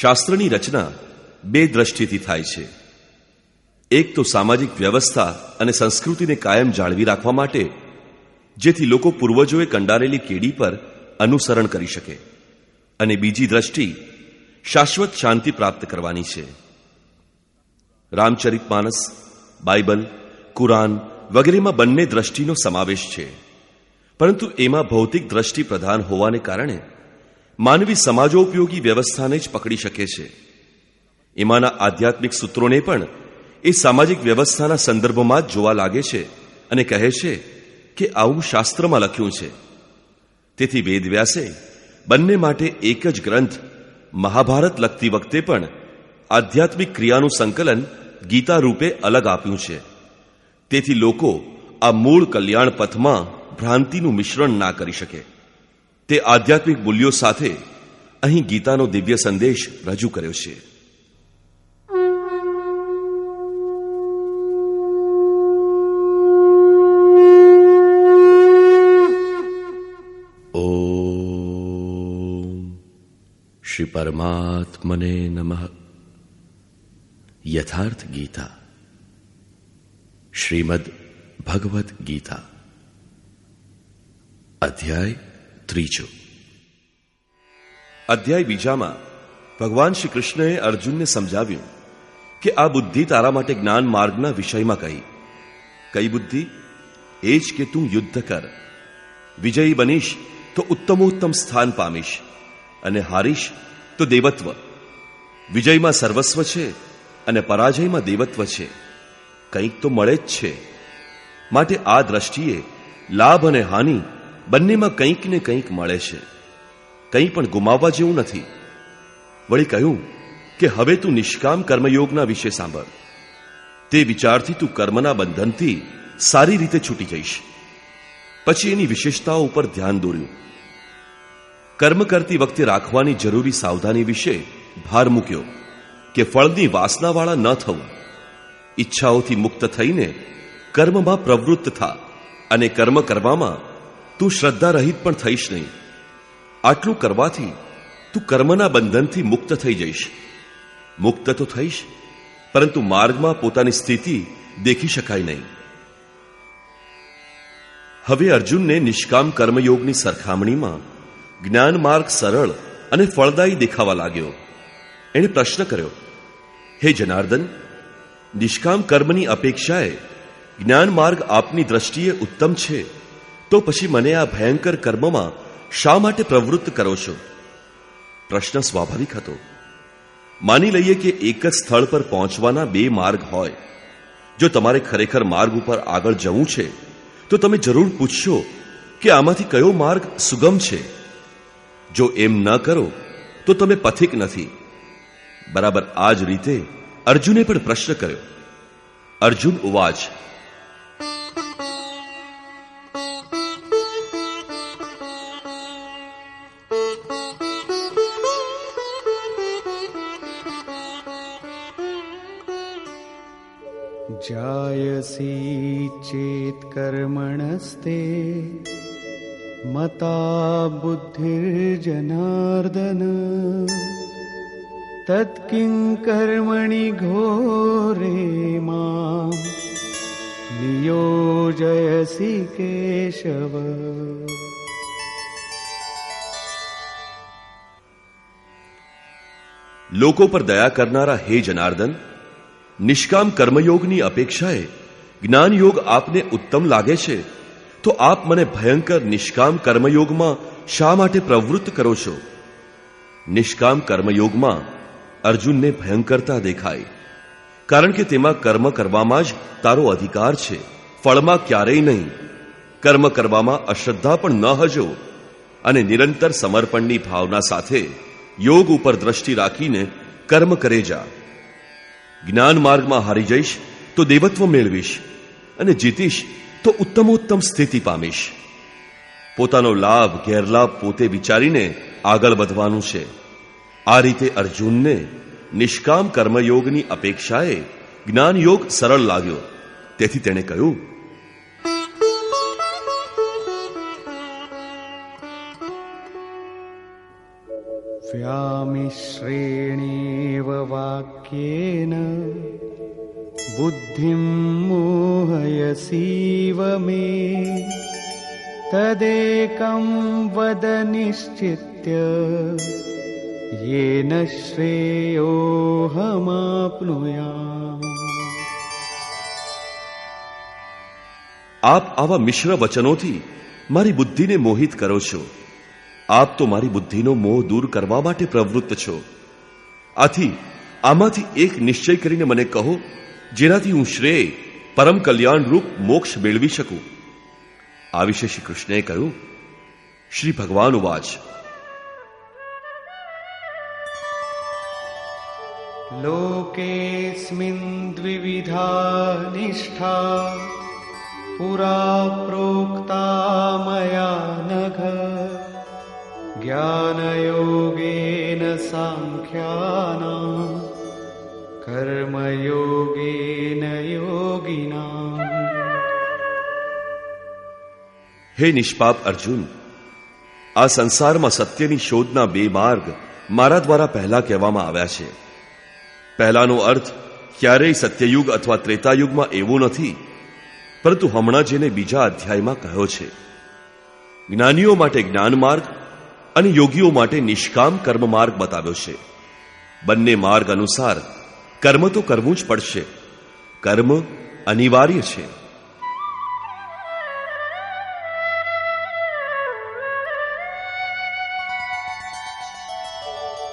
શાસ્ત્રની રચના બે દ્રષ્ટિથી થાય છે. એક તો સામાજિક વ્યવસ્થા અને સંસ્કૃતિને કાયમ જાળવી રાખવા માટે, જેથી લોકો પૂર્વજોએ કંડારેલી કેડી પર અનુસરણ કરી શકે. અને બીજી દ્રષ્ટિ શાશ્વત શાંતિ પ્રાપ્ત કરવાની છે. રામચરિત માનસ, બાઇબલ, કુરાન વગેરેમાં બંને દ્રષ્ટિનો સમાવેશ છે. પરંતુ એમાં ભૌતિક દ્રષ્ટિ પ્રધાન હોવાને કારણે માનવી સમાજોપયોગી વ્યવસ્થાને જ પકડી શકે છે. એમાંના આધ્યાત્મિક સૂત્રોને પણ એ સામાજિક વ્યવસ્થાના સંદર્ભમાં જ જોવા લાગે છે અને કહે છે કે આવું શાસ્ત્રમાં લખ્યું છે. તેથી વેદવ્યાસે બંને માટે એક જ ગ્રંથ મહાભારત લખતી વખતે પણ આધ્યાત્મિક ક્રિયાનું સંકલન ગીતા રૂપે અલગ આપ્યું છે. તેથી લોકો આ મૂળ કલ્યાણ પથમાં ભ્રાંતિનું મિશ્રણ ના કરી શકે. તે આધ્યાત્મિક મૂલ્યો સાથે અહીં ગીતાનો દિવ્ય સંદેશ રજૂ કર્યો છે. શ્રી પરમાત્મને નમઃ. યથાર્થ ગીતા. શ્રીમદ ભગવદ ગીતા. અધ્યાય ત્રીજો. અધ્યાય બીજામાં ભગવાન શ્રી કૃષ્ણએ અર્જુનને સમજાવ્યું કે આ બુદ્ધિ તારા માટે જ્ઞાન માર્ગના વિષયમાં કહી. કઈ બુદ્ધિ, એ જ કે તું યુદ્ધ કર. વિજયી બનીશ તો ઉત્તમોત્તમ સ્થાન પામીશ અને હારીશ તો દેવત્વ. વિજયમાં સર્વસ્વ છે અને પરાજયમાં દેવત્વ છે. કંઈક તો મળે જ છે. માટે આ દ્રષ્ટિએ લાભ અને હાનિ બંનેમાં કંઈક ને કંઈક મળે છે. કંઈ પણ ગુમાવવા જેવું નથી. વળી કહ્યું કે હવે તું નિષ્કામ કર્મયોગના વિશે સાંભળ. તે વિચારથી તું કર્મના બંધનથી સારી રીતે છૂટી જઈશ. પછી એની વિશેષતાઓ ઉપર ધ્યાન દોર્યું. કર્મ કરતી વખતે રાખવાની જરૂરી સાવધાની વિશે ભાર મૂક્યો કે ફળની વાસનાવાળા ન થવું. ઈચ્છાઓથી મુક્ત થઈને કર્મમાં પ્રવૃત્ત થા અને કર્મ કરવામાં તું શ્રદ્ધા રહિત પણ થઈશ નહીં. આટલું કરવાથી તું કર્મના બંધનથી મુક્ત થઈ જઈશ. મુક્ત તો થઈશ, પરંતુ માર્ગમાં પોતાની સ્થિતિ દેખી શકાય નહીં. હવે અર્જુનને નિષ્કામ કર્મયોગની સરખામણીમાં જ્ઞાન માર્ગ સરળ અને ફળદાયી દેખાવા લાગ્યો. એણે પ્રશ્ન કર્યો, હે જનાર્દન, નિષ્કામ કર્મની અપેક્ષાએ જ્ઞાન માર્ગ આપની દ્રષ્ટિએ ઉત્તમ છે. તો પછી મને આ ભયંકર કર્મમાં શા માટે પ્રવૃત્ત કરો છો? પ્રશ્ન સ્વાભાવિક હતો. માની લઈએ કે એક જ સ્થળ પર પહોંચવાના બે માર્ગ હોય. જો તમારે ખરેખર માર્ગ ઉપર આગળ જવું છે, તો તમે જરૂર પૂછશો કે આમાંથી કયો માર્ગ સુગમ છે. જો એમ ન કરો, તો તમે પથિક નથી. બરાબર આ જ રીતે અર્જુને પણ પ્રશ્ન કર્યો. અર્જુન ઉવાચ कर्मणस्ते मता बुद्धिर्जनार्दन तत्किं कर्मणि घोरे माँ। नियोजयसि केशव। लोकों पर दया करना हे जनार्दन, निष्काम कर्मयोगनी अपेक्षाएँ અપેક્ષાએ જ્ઞાનયોગ આપને ઉત્તમ લાગે છે, તો આપ મને ભયંકર નિષ્કામ કર્મયોગમાં શા માટે પ્રવૃત્ત કરો છો? નિષ્કામ કર્મયોગમાં અર્જુનને ભયંકરતા દેખાય, કારણ કે તેમાં કર્મ કરવામાં જ તારો અધિકાર છે, ફળમાં ક્યારેય નહીં. કર્મ કરવામાં અશ્રદ્ધા પણ ન હજો, અને નિરંતર સમર્પણની ભાવના સાથે યોગ ઉપર દ્રષ્ટિ રાખીને કર્મ કરે જા. જ્ઞાન માર્ગમાં હારી જઈશ તો દેવત્વ મેળવીશ અને જીતીશ તો ઉત્તમોત્તમ સ્થિતિ પામીશ પોતાનો લાભ ગેરલાભ પોતે વિચારીને આગળ વધવાનું છે આ રીતે અર્જુનને નિષ્કામ કર્મયોગની અપેક્ષાએ જ્ઞાનયોગ સરળ લાગ્યો તેથી તેણે કહ્યું व्यामिश्रेणेव वाक्येन बुद्धिं मोहयसीव मे तदेकं वद निश्चित्य येन श्रेयोऽहमाप्नुयाम् આપ આવા મિશ્ર વચનોથી મારી બુદ્ધિને મોહિત કરો છો આપ તો મારી બુદ્ધિનો મોહ દૂર કરવા માટે પ્રવૃત્ત છો આથી આમાંથી એક નિશ્ચય કરીને મને કહો જેનાથી હું શ્રેય પરમ કલ્યાણ રૂપ મોક્ષ મેળવી શકું આ વિશે શ્રી કૃષ્ણએ કહ્યું શ્રી ભગવાન ઉવાચ लोकेऽस्मिन् द्विविधा निष्ठा पुरा प्रोक्ता मया नघ ज्ञानयोगेन साङ्ख्यानाम् કર્મયોગેન યોગિના હે નિષ્પાપ અર્જુન આ સંસારમાં સત્યની શોધના બે માર્ગ મારા દ્વારા પહેલા કહેવામાં આવ્યા છે. પહેલાનો અર્થ, ક્યારેય સત્યયુગ અથવા ત્રેતાયુગમાં એવો નથી, પરંતુ હમણાં જેને બીજા અધ્યાયમાં કહ્યો છે. જ્ઞાનીઓ માટે જ્ઞાન માર્ગ અને યોગીઓ માટે નિષ્કામ કર્મ માર્ગ બતાવ્યો છે. બંને માર્ગ અનુસાર કર્મ તો કરવું જ પડશે. કર્મ અનિવાર્ય છે.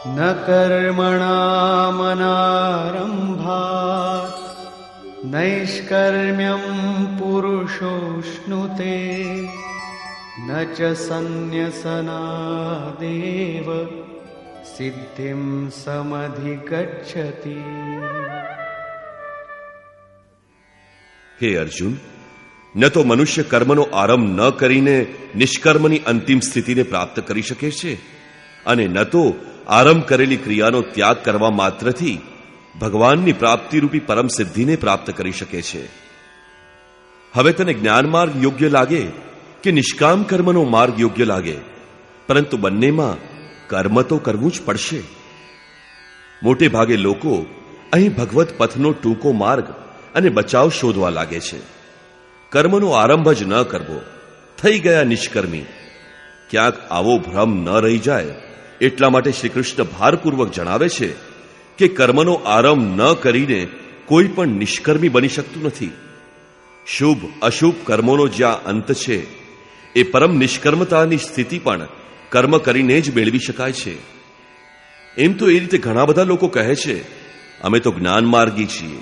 ન કર્મણામનારંભા નૈષ્કર્મ્યમ પુરુષોષ્ણુતે, ન ચ સંન્યસના દેવ સિદ્ધિમ સમધિગચ્છતિ હે અર્જુન ન તો મનુષ્ય કર્મનો આરંભ ન કરીને નિષ્કર્મની અંતિમ સ્થિતિને પ્રાપ્ત કરી શકે છે અને ન તો આરંભ કરેલી ક્રિયાનો ત્યાગ કરવા માત્રથી ભગવાનની પ્રાપ્તિરૂપી પરમ સિદ્ધિને પ્રાપ્ત કરી શકે છે હવે તને જ્ઞાન માર્ગ યોગ્ય લાગે કે નિષ્કામ કર્મનો માર્ગ યોગ્ય લાગે પરંતુ બંનેમાં કર્મ તો કરવું જ પડશે. મોટે ભાગે લોકો અહીં ભગવત પથનો ટૂંકો માર્ગ અને બચાવ શોધવા લાગે છે. કર્મનો આરંભ જ ન કરવો. થઈ ગયા નિષ્કર્મી. ક્યાંક આવો ભ્રમ ન રહી જાય. એટલા માટે શ્રી કૃષ્ણ ભારપૂર્વક જણાવે છે કે કર્મનો આરંભ ન કરીને કોઈ પણ નિષ્કર્મી બની શકતું નથી. શુભ અશુભ કર્મોનો જ્યાં અંત છે, એ પરમ નિષ્કર્મતાની સ્થિતિ પણ કર્મ કરીને જ મેળવી શકાય છે. એમ તો એ રીતે ઘણા બધા લોકો કહે છે, અમે તો જ્ઞાન માર્ગી છીએ.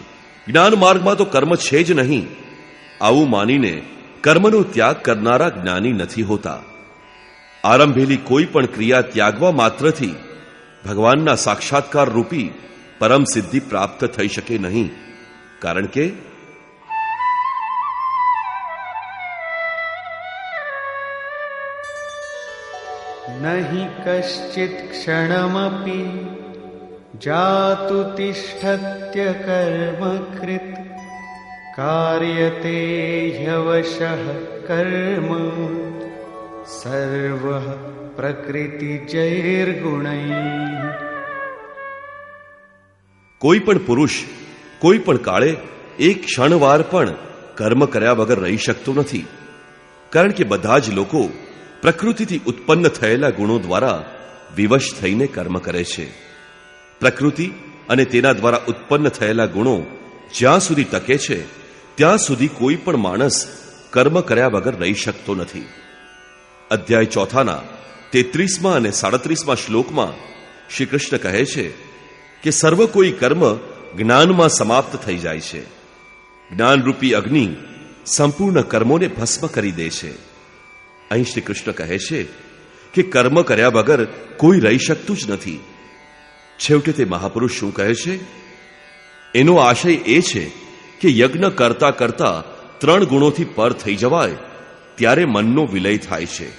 જ્ઞાન માર્ગમાં તો કર્મ છે જ નહીં. આવું માનીને કર્મનો ત્યાગ કરનારા જ્ઞાની નથી હોતા. આરંભેલી કોઈ પણ ક્રિયા ત્યાગવા માત્રથી ભગવાનના સાક્ષાત્કાર રૂપી પરમ સિદ્ધિ પ્રાપ્ત થઈ શકે નહીં. કારણ કે न हि कश्चित् क्षणमपि जातु तिष्ठत्य कर्मकृत् कार्यते ह्यवशः कर्म सर्वः प्रकृतिजैर्गुणैः કોઈ પણ પુરુષ કોઈ પણ કાળે એક ક્ષણવાર પણ કર્મ કર્યા વગર રહી શકતો નથી કારણ કે બધા જ લોકો પ્રકૃતિથી ઉત્પન્ન થયેલા ગુણો દ્વારા વિવશ થઈને કર્મ કરે છે. પ્રકૃતિ અને તેના દ્વારા ઉત્પન્ન થયેલા ગુણો જ્યાં સુધી ટકે છે, ત્યાં સુધી કોઈ પણ માણસ કર્મ કર્યા વગર રહી શકતો નથી. અધ્યાય ચોથાના તેત્રીસમાં અને સાડત્રીસમાં શ્લોકમાં શ્રી કૃષ્ણ કહે છે કે સર્વ કોઈ કર્મ જ્ઞાનમાં સમાપ્ત થઈ જાય છે. જ્ઞાનરૂપી અગ્નિ સંપૂર્ણ કર્મોને ભસ્મ કરી દે છે. અહીં શ્રી કૃષ્ણ કહે છે કે કર્મ કર્યા વગર કોઈ રહી શકતું જ નથી. છેવટે તે મહાપુરુષ શું કહે છે? એનો આશય એ છે કે યજ્ઞ કરતા કરતા ત્રણ ગુણોથી પર થઈ જવાય, ત્યારે મનનો વિલય થાય છે.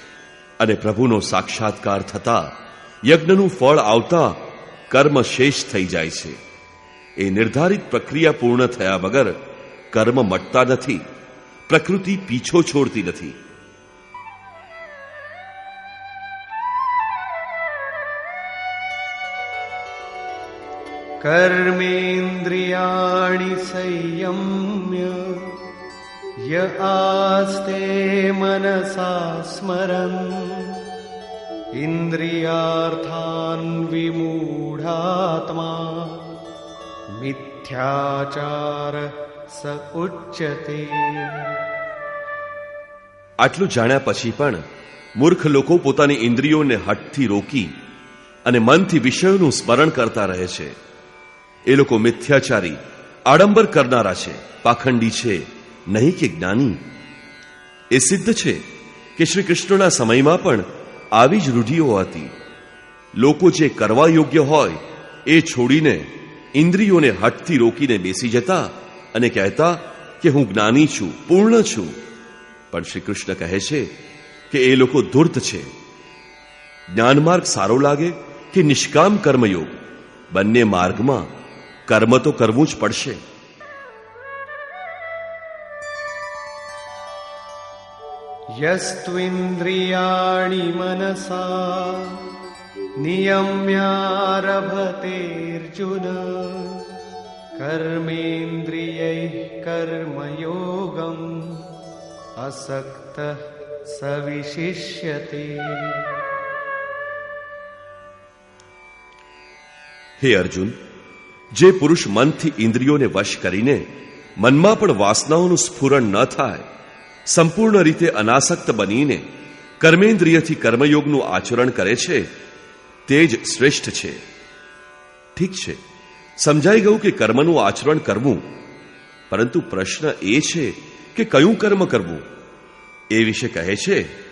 અને પ્રભુનો સાક્ષાત્કાર થતા યજ્ઞનું ફળ આવતા કર્મ શેષ થઈ જાય છે. એ નિર્ધારિત પ્રક્રિયા પૂર્ણ થયા વગર કર્મ મટતા નથી, પ્રકૃતિ પીછો છોડતી નથી. कर्मेन्द्रियाणि संयम्य य आस्ते मनसा स्मरन् इन्द्रियार्थान् विमूढात्मा મિથ્યાચાર સ ઉચ્યતે આટલું જાણ્યા પછી પણ મૂર્ખ લોકો પોતાની ઇન્દ્રિયોને હઠથી રોકી અને મનથી વિષયોનું સ્મરણ કરતા રહે છે એ લોકો મિથ્યાચારી, આડંબર કરનારા છે, પાખંડી છે, નહીં કે જ્ઞાની? એ સિદ્ધ છે કે શ્રી કૃષ્ણના સમયમાં પણ આવી જ રૂઢિઓ હતી. લોકો જે કરવા યોગ્ય હોય, એ છોડીને ઇન્દ્રિયોને હટથી રોકીને બેસી જતા અને કહેતા કે હું જ્ઞાની છું, પૂર્ણ છું. પણ શ્રી કૃષ્ણ કહે છે કે એ લોકો ધૂર્ત છે. જ્ઞાન માર્ગ સારો લાગે કે નિષ્કામ કર્મયોગ બંને માર્ગમાં કર્મ તો કરવું જ પડશે. યસ્ત્વિન્દ્રિયાણિ મનસા નિયમ્યારભતેર્જુન કર્મેન્દ્રિયૈ કર્મયોગમ અસક્ત સવિશિષ્યતે. હે અર્જુન જે પુરુષ મનથી ઇન્દ્રિયોને વશ કરીને મનમાં પણ વાસનાઓનું સ્ફુરણ ન થાય, સંપૂર્ણ રીતે અનાસક્ત બનીને કર્મેન્દ્રિયથી કર્મયોગનું આચરણ કરે છે, તે જ શ્રેષ્ઠ છે. ઠીક છે, સમજાઈ ગયું કે કર્મનું આચરણ કરવું, પરંતુ પ્રશ્ન એ છે કે કયું કર્મ કરવું? એ વિશે કહે છે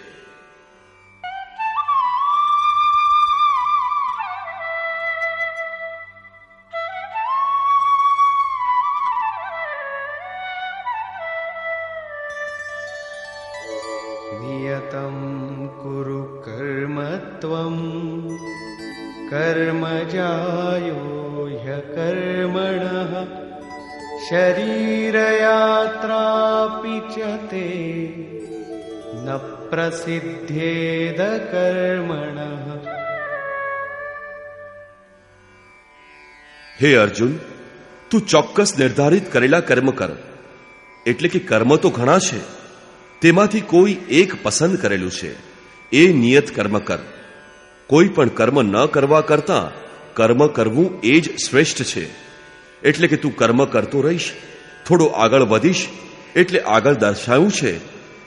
હે અર્જુન, તું ચોક્કસ નિર્ધારિત કરેલા કર્મ કર. એટલે કે કર્મ તો ઘણા છે, તેમાંથી કોઈ એક પસંદ કરેલું છે. એ નિયત કર્મ કર. કોઈ પણ કર્મ ન કરવા કરતા કર્મ કરવું એ જ શ્રેષ્ઠ છે. એટલે કે તું કર્મ કરતો રહીશ, થોડો આગળ વધીશ, એટલે આગળ દર્શાવ્યું છે.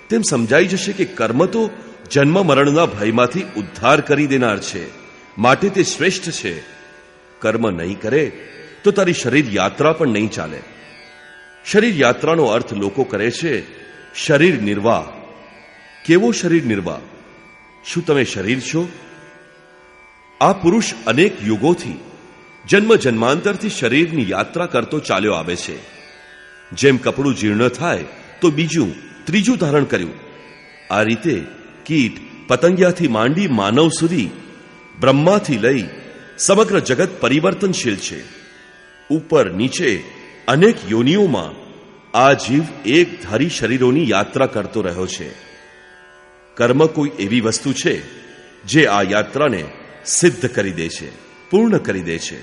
તેમ સમજાઈ જશે કે કર્મ તો જન્મ મરણના ભયમાંથી ઉદ્ધાર કરી દેનાર છે. માટે તે શ્રેષ્ઠ છે. કર્મ નહીં કરે, તો તારી શરીર યાત્રા પણ નહીં ચાલે. શરીર યાત્રાનો અર્થ લોકો કરે છે, શરીર નિર્વાહ. કેવો શરીર નિર્વાહ? શું તમે શરીર છો? આ પુરુષ અનેક યુગોથી, જન્મ જન્માંતરથી શરીરની યાત્રા કરતો ચાલ્યો આવે છે. જેમ કપડું જીર્ણ થાય, તો બીજું, ત્રીજું ધારણ કર્યું. આ રીતે કીટ પતંગિયાથી માંડી માનવ સુધી બ્રહ્માથી લઈ સમગ્ર જગત પરિવર્તનશીલ છે. ઉપર નીચે અનેક યોનિઓમાં આ જીવ એક ધારી શરીરોની યાત્રા કરતો રહ્યો છે. કર્મ કોઈ એવી વસ્તુ છે જે આ યાત્રાને સિદ્ધ કરી દે છે, પૂર્ણ કરી દે છે.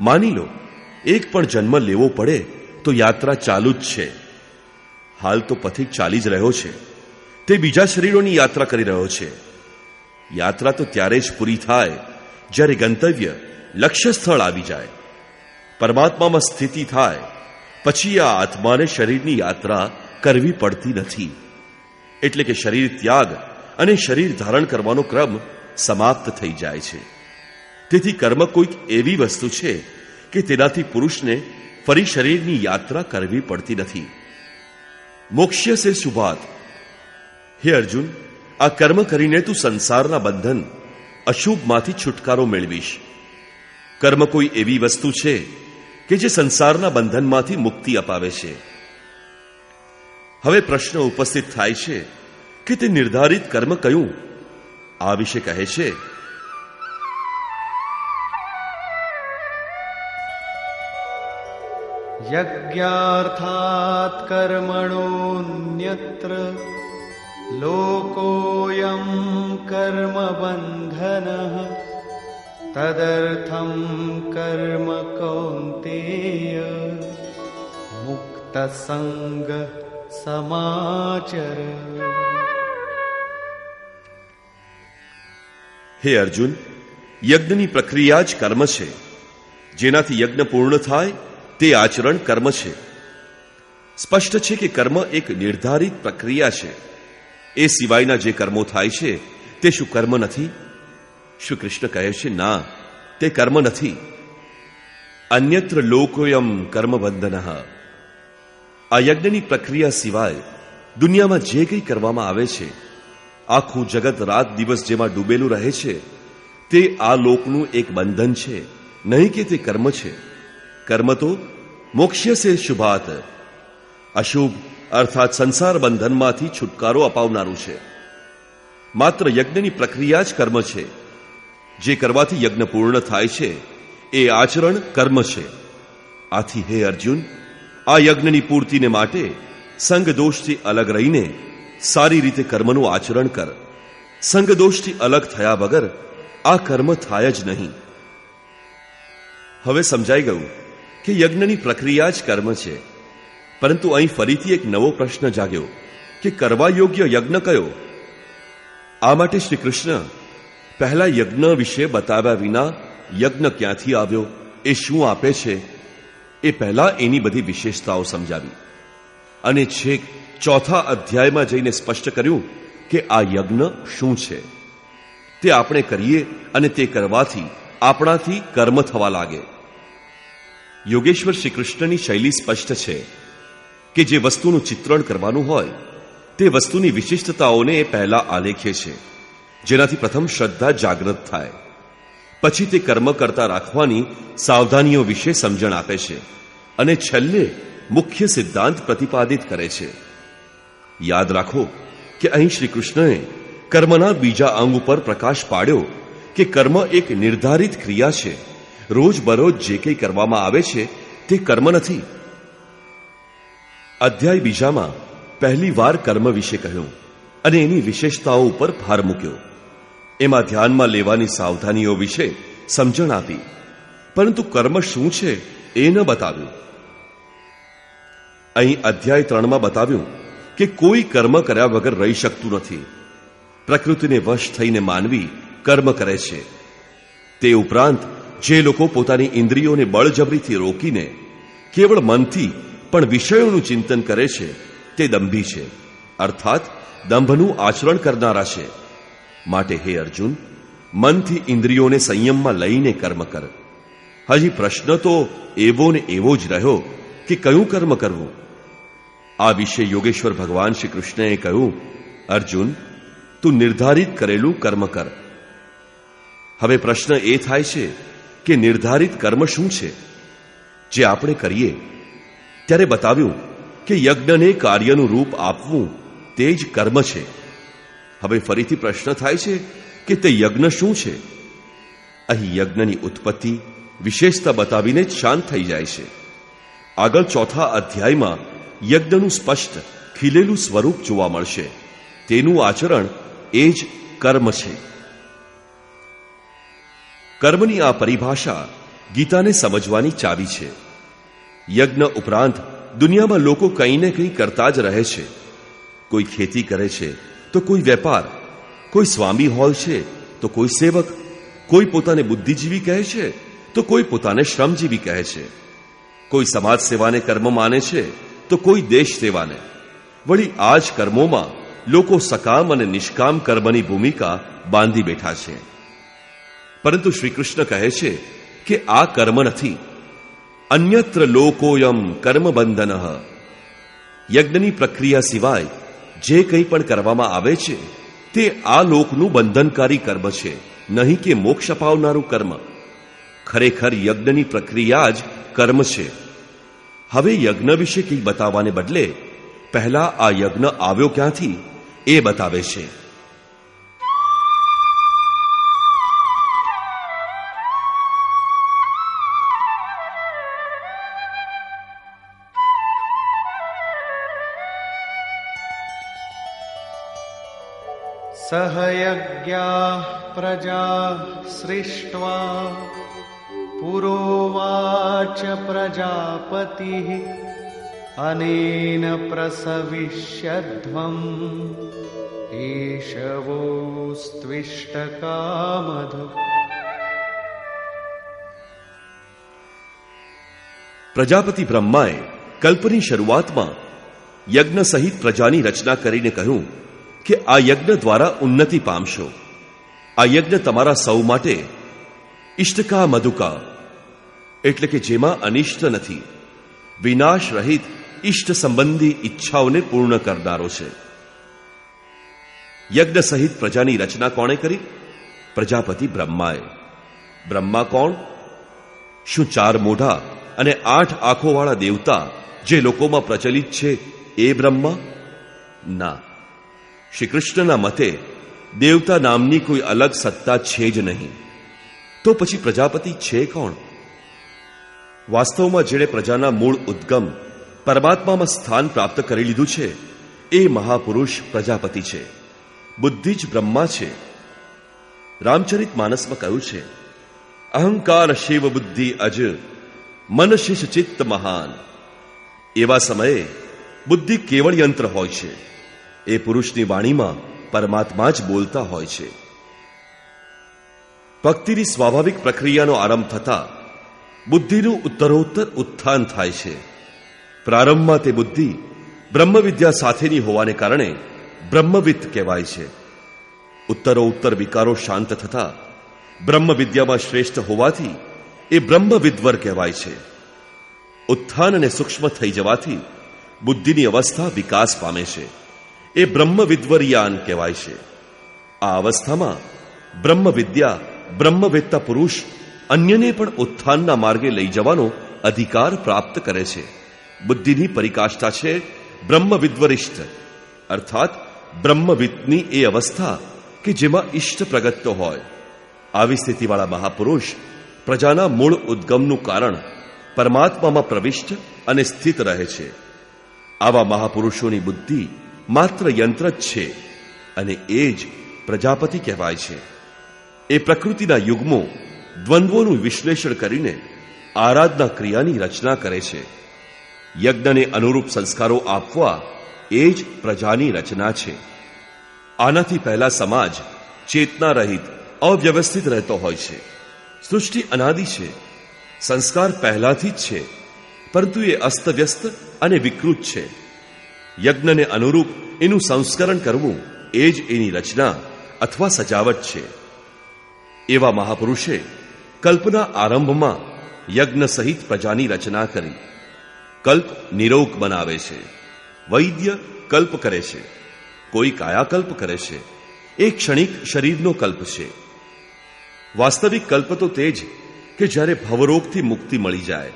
માની લો, એક પણ જન્મ લેવો પડે તો યાત્રા ચાલુ જ છે. હાલ તો પથિક ચાલી જ રહ્યો છે. તે બીજા શરીરોની યાત્રા કરી રહ્યો છે. યાત્રા તો ત્યારે જ પૂરી થાય. જ્યારે ગંતવ્ય લક્ષ્ય સ્થળ આવી જાય, પરમાત્મામાં સ્થિતિ થાય, પછી આ આત્માને શરીરની યાત્રા કરવી પડતી નથી. એટલે કે શરીર ત્યાગ અને શરીર ધારણ કરવાનો ક્રમ સમાપ્ત થઈ જાય છે. તેથી કર્મ કોઈક એવી વસ્તુ છે કે તેનાથી પુરુષને ફરી શરીરની યાત્રા કરવી પડતી નથી. મોક્ષ્ય સે સુભાત. હે અર્જુન, આ કર્મ કરીને તું સંસારના બંધન અશુભમાંથી છુટકારો મેળવીશ કર્મ કોઈ એવી વસ્તુ છે કે જે સંસારના બંધનમાંથી મુક્તિ અપાવે છે હવે પ્રશ્ન ઉપસ્થિત થાય છે કે તે નિર્ધારિત કર્મ કયું આ વિશે કહે છે यज्ञार्थात् कर्मणोऽन्यत्र लोकोऽयं कर्मबन्धनः तदर्थं कर्म कौन्तेय मुक्तसङ्ग समाचर હે અર્જુન યજ્ઞની પ્રક્રિયા જ કર્મ છે જેનાથી યજ્ઞ પૂર્ણ થાય તે આચરણ કર્મ છે સ્પષ્ટ છે કે કર્મ એક નિર્ધારિત પ્રક્રિયા છે એ સિવાયના જે કર્મો થાય છે, તે શું કર્મ નથી? શ્રી કૃષ્ણ કહે છે, ના, તે કર્મ નથી. અન્યત્ર લોકોયમ કર્મબંધન. આ યજ્ઞની પ્રક્રિયા સિવાય દુનિયામાં જે કંઈ કરવામાં આવે છે, આખું જગત રાત દિવસ જેમાં ડૂબેલું રહે છે, તે આ લોકનું એક બંધન છે. નહીં કે તે કર્મ છે. કર્મ તો મોક્ષ્ય સે શુભાત. અશુભ અર્થાત સંસાર બંધનમાંથી છુટકારો અપાવનારું છે. માત્ર યજ્ઞની પ્રક્રિયા જ કર્મ છે. જે કરવાથી યજ્ઞ પૂર્ણ થાય છે, એ આચરણ કર્મ છે. આથી હે અર્જુન, આ યજ્ઞની પૂર્તિને માટે સંગદોષથી અલગ રહીને સારી રીતે કર્મનું આચરણ કર. સંગદોષથી અલગ થયા વગર આ કર્મ થાય જ નહીં. હવે સમજાઈ ગયું કે યજ્ઞની પ્રક્રિયા જ કર્મ છે. પરંતુ અહીં ફરીથી એક નવો પ્રશ્ન જાગ્યો કે કરવા યોગ્ય યજ્ઞ કયો? આ માટે શ્રી કૃષ્ણ પહેલા યજ્ઞ વિશે બતાવ્યા વિના યજ્ઞ ક્યાંથી આવ્યો, એ શું આપે છે, એ પહેલા એની બધી વિશેષતાઓ સમજાવી. અને છેક ચોથા અધ્યાયમાં જઈને સ્પષ્ટ કર્યું કે આ યજ્ઞ શું છે. તે આપણે કરીએ અને તે કરવાથી આપણાથી કર્મ થવા લાગે. યોગેશ્વર શ્રીકૃષ્ણની શૈલી સ્પષ્ટ છે. કે જે વસ્તુનું ચિત્રણ કરવાનું હોય, તે વસ્તુની વિશિષ્ટતાઓને એ પહેલા આલેખે છે, જેનાથી પ્રથમ શ્રદ્ધા જાગૃત થાય. પછી તે કર્મ કરતા રાખવાની સાવધાનીઓ વિશે સમજણ આપે છે અને છેલ્લે મુખ્ય સિદ્ધાંત પ્રતિપાદિત કરે છે. યાદ રાખો કે અહીં શ્રી કૃષ્ણએ કર્મના બીજા અંગ ઉપર પ્રકાશ પાડ્યો કે કર્મ એક નિર્ધારિત ક્રિયા છે. રોજ બરોજ જે કંઈ કરવામાં આવે છે, તે કર્મ નથી. અધ્યાય બીજામાં પહેલી વાર કર્મ વિશે કહ્યું અને એની વિશેષતાઓ ઉપર ભાર મૂક્યો. એમાં ધ્યાનમાં લેવાની સાવધાનીઓ વિશે સમજણ આપી. પરંતુ કર્મ શું છે એ ન બતાવ્યું. અહીં અધ્યાય ત્રણમાં બતાવ્યું કે કોઈ કર્મ કર્યા વગર રહી શકતું નથી. પ્રકૃતિને વશ થઈને માનવી કર્મ કરે છે. તે ઉપરાંત જે લોકો પોતાની ઇન્દ્રિયોને બળજબરીથી રોકીને કેવળ મનથી પણ વિષયોનું ચિંતન કરે છે, તે દંભી છે. અર્થાત, દંભનું આચરણ કરનારા છે. માટે હે અર્જુન, મનથી ઇન્દ્રિયોને સંયમમાં લઈને કર્મ કર. હજી પ્રશ્ન તો એવો ને એવો જ રહ્યો કે કયું કર્મ કરવું? આ વિશે યોગેશ્વર ભગવાન શ્રી કૃષ્ણએ કહ્યું, અર્જુન, તું નિર્ધારિત કરેલું કર્મ કર. હવે પ્રશ્ન એ થાય છે કે નિર્ધારિત કર્મ શું છે? જે આપણે કરીએ ત્યારે બતાવ્યું કે યજ્ઞને કાર્યનું રૂપ આપવું તે જ કર્મ છે. હવે ફરીથી પ્રશ્ન થાય છે કે તે યજ્ઞ શું છે? અહીં યજ્ઞની ઉત્પત્તિ વિશેષતા બતાવીને શાંત થઈ જાય છે. આગળ ચોથા અધ્યાયમાં યજ્ઞનું સ્પષ્ટ, ખીલેલું સ્વરૂપ જોવા મળશે. તેનું આચરણ એ જ કર્મ છે. કર્મની આ પરિભાષા ગીતાને સમજવાની ચાવી છે. યજ્ઞ ઉપરાંત દુનિયામાં લોકો કંઈ ને કંઈ કરતા જ રહે છે. કોઈ ખેતી કરે છે, તો કોઈ વેપાર, કોઈ સ્વામી હોય છે, તો કોઈ સેવક, કોઈ પોતાને બુદ્ધિજીવી કહે છે, તો કોઈ પોતાને શ્રમજીવી કહે છે. કોઈ સમાજ સેવાને કર્મ માને છે, તો કોઈ દેશ સેવાને. વળી આ જ કર્મોમાં લોકો સકામ અને નિષ્કામ કર્મની ભૂમિકા બાંધી બેઠા છે. પરંતુ શ્રી કૃષ્ણ કહે છે કે આ કર્મ નથી. અન્યત્ર લોકોયમ કર્મ બંધન યજ્ઞની પ્રક્રિયા સિવાય જે કંઈ પણ કરવામાં આવે છે તે આ લોકનું બંધનકારી કર્મ છે નહીં કે મોક્ષ અપાવનારું કર્મ ખરેખર યજ્ઞની પ્રક્રિયા જ કર્મ છે હવે યજ્ઞ વિશે કંઈ બતાવવાને બદલે પહેલા આ યજ્ઞ આવ્યો ક્યાંથી એ બતાવે છે सह यज्ञाः प्रजा सृष्ट्वा पुरोवाच प्रजापतिः अनेन प्रसविष्यध्वम् एषवोस्त्विष्टकामधु પ્રજાપતિ બ્રહ્માએ કલ્પની શરૂઆતમાં યજ્ઞ સહિત પ્રજાની રચના કરીને કહ્યું કે આ યજ્ઞ દ્વારા ઉન્નતિ પામશો. આ યજ્ઞ તમારા સૌ માટે ઇષ્ટકા મધુકા, એટલે કે જેમાં અનિષ્ટ નથી, વિનાશ રહિત ઇષ્ટ સંબંધી ઈચ્છાઓને પૂર્ણ કરનારો છે. યજ્ઞ સહિત પ્રજાની રચના કોણે કરી? પ્રજાપતિ બ્રહ્માએ. બ્રહ્મા કોણ? શું ચાર મોઢા અને આઠ આંખોવાળા દેવતા જે લોકોમાં પ્રચલિત છે એ બ્રહ્મા? ના. શ્રી કૃષ્ણના મતે, દેવતા નામની કોઈ અલગ સત્તા છે જ નહીં. તો પછી પ્રજાપતિ છે કોણ? વાસ્તવમાં જેણે પ્રજાના મૂળ ઉદ્ગમ, પરમાત્મામાં સ્થાન પ્રાપ્ત કરી લીધું છે, એ મહાપુરુષ પ્રજાપતિ છે. બુદ્ધિ જ બ્રહ્મા છે. રામચરિત માનસમાં કહ્યું છે, અહંકાર શિવ બુદ્ધિ અજ, મન શિષ ચિત્ત મહાન. એવા સમયે બુદ્ધિ કેવળ યંત્ર હોય છે. એ પુરુષની વાણીમાં પરમાત્મા જ બોલતા હોય છે. ભક્તિની સ્વાભાવિક પ્રક્રિયાનો આરંભ થતા બુદ્ધિનું ઉત્તરોત્તર ઉત્થાન થાય છે. પ્રારંભમાં તે બુદ્ધિ બ્રહ્મવિદ્યા સાથેની હોવાને કારણે બ્રહ્મવિદ કહેવાય છે. ઉત્તરો ઉત્તર વિકારો શાંત થતા બ્રહ્મવિદ્યામાં શ્રેષ્ઠ હોવાથી એ બ્રહ્મવિદ્વર કહેવાય છે. ઉત્થાન અને સૂક્ષ્મ થઈ જવાથી બુદ્ધિની અવસ્થા વિકાસ પામે છે. એ બ્રહ્મ વિદ્વરિયાન કહેવાય છે. આ અવસ્થામાં બ્રહ્મવિદ્યા, બ્રહ્મવેત્તા પુરુષ અન્યને પણ ઉત્થાનના માર્ગે લઈ જવાનો અધિકાર પ્રાપ્ત કરે છે. બુદ્ધિની પરિકાષ્ઠા છે બ્રહ્મ વિદ્વરિષ્ઠ અર્થાત બ્રહ્મવિદની એ અવસ્થા કે જેમાં ઈષ્ટ પ્રગટતો હોય. આવી સ્થિતિવાળા મહાપુરુષ પ્રજાના મૂળ ઉદ્ગમનું કારણ પરમાત્મામાં પ્રવિષ્ટ અને સ્થિત રહે છે. આવા મહાપુરુષોની બુદ્ધિ માત્ર યંત્ર જ છે અને એ જ પ્રજાપતિ કહેવાય છે. એ પ્રકૃતિના યુગમો દ્વંદ્વોનું વિશ્લેષણ કરીને આરાધના ક્રિયાની રચના કરે છે. યજ્ઞને અનુરૂપ સંસ્કારો આપવા એ જ પ્રજાની રચના છે. આનાથી પહેલા સમાજ ચેતના રહિત, અવ્યવસ્થિત રહેતો હોય છે. સૃષ્ટિ અનાદિ છે. સંસ્કાર પહેલાથી જ છે. પરંતુ એ અસ્તવ્યસ્ત અને વિકૃત છે. યજ્ઞને અનુરૂપ એનું સંસ્કરણ કરવું એ જ એની રચના અથવા સજાવટ છે. એવા મહાપુરુષે કલ્પના આરંભમાં યજ્ઞ સહિત પ્રજાની રચના કરી. કલ્પ નિરોગ બનાવે છે. વૈદ્ય કલ્પ કરે છે. કોઈ કાયાકલ્પ કરે છે. એ ક્ષણિક શરીરનો કલ્પ છે. વાસ્તવિક કલ્પ તો તે જ કે જ્યારે ભવરોગથી મુક્તિ મળી જાય.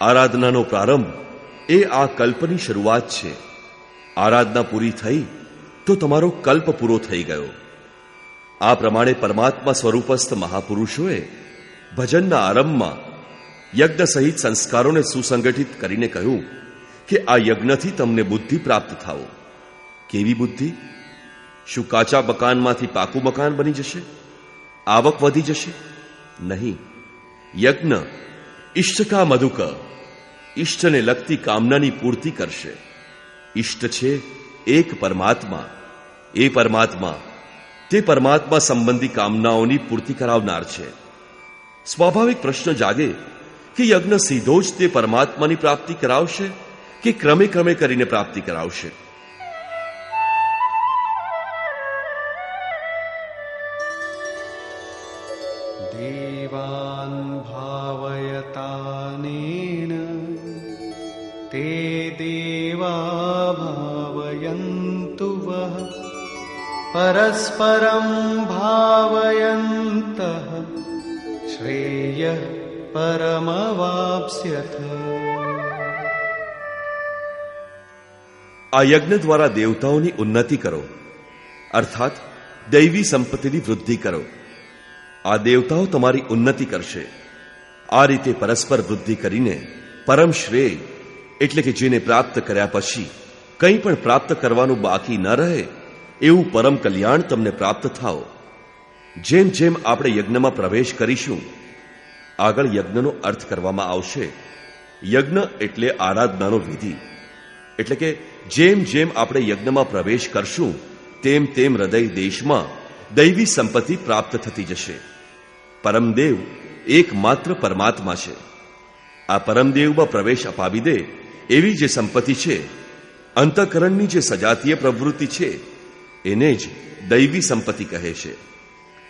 આરાધનાનો પ્રારંભ એ આ કલ્પની શરૂઆત છે. આરાધના પૂરી થઈ તો તમારો કલ્પ પૂરો થઈ ગયો. આ પ્રમાણે પરમાત્મા સ્વરૂપસ્થ મહાપુરુષોએ ભજનના આરંભમાં યજ્ઞ સહિત સંસ્કારોને સુસંગઠિત કરીને કહ્યું કે આ યજ્ઞથી તમને બુદ્ધિ પ્રાપ્ત થાઓ. કેવી બુદ્ધિ? શું કાચા મકાનમાંથી પાકું મકાન બની જશે? આવક વધી જશે? નહીં. યજ્ઞ ઇષ્ટકા મધુક ઇષ્ટને લગતી કામનાની પૂર્તિ કરશે. ઈષ્ટ છે એક પરમાત્મા. એ પરમાત્મા, તે પરમાત્મા સંબંધી કામનાઓની પૂર્તિ કરાવનાર છે. સ્વાભાવિક પ્રશ્ન જાગે કે યજ્ઞ સીધો જ તે પરમાત્માની પ્રાપ્તિ કરાવશે કે ક્રમે ક્રમે કરીને પ્રાપ્તિ કરાવશે? परस्परं भावयन्तः श्रेयः परमवाप्स्यथ આ યજ્ઞ દ્વારા દેવતાઓની ઉન્નતિ કરો અર્થાત દૈવી સંપત્તિની વૃદ્ધિ કરો આ દેવતાઓ તમારી ઉન્નતિ કરશે આ રીતે પરસ્પર વૃદ્ધિ કરીને પરમ શ્રેય એટલે કે જેને પ્રાપ્ત કર્યા પછી કંઈ પણ પ્રાપ્ત કરવાનું બાકી ન રહે એવું પરમ કલ્યાણ તમને પ્રાપ્ત થાઓ. જેમ જેમ આપણે યજ્ઞમાં પ્રવેશ કરીશું, આગળ યજ્ઞનો અર્થ કરવામાં આવશે. યજ્ઞ એટલે આરાધનાનો વિધિ. એટલે કે જેમ જેમ આપણે યજ્ઞમાં પ્રવેશ કરશું, તેમ તેમ હૃદય દેશમાં દૈવી સંપત્તિ પ્રાપ્ત થતી જશે. પરમદેવ એકમાત્ર પરમાત્મા છે. આ પરમદેવમાં પ્રવેશ અપાવી દે એવી જે સંપત્તિ છે, અંતકરણની જે સજાતીય પ્રવૃત્તિ છે એને જ દૈવી સંપત્તિ કહે છે.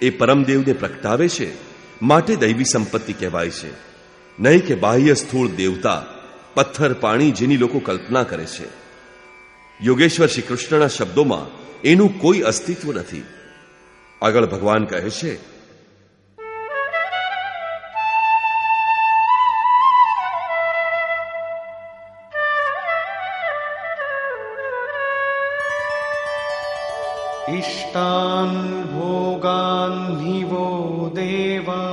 એ પરમદેવને પ્રગટાવે છે, માટે દૈવી સંપત્તિ કહેવાય છે. નહીં કે બાહ્ય સ્થૂળ દેવતા, પથ્થર, પાણી જેની લોકો કલ્પના કરે છે. યોગેશ્વર શ્રી કૃષ્ણના શબ્દોમાં એનું કોઈ અસ્તિત્વ નથી. આગળ ભગવાન કહે છે इष्टान् भोगान् हि वो देवा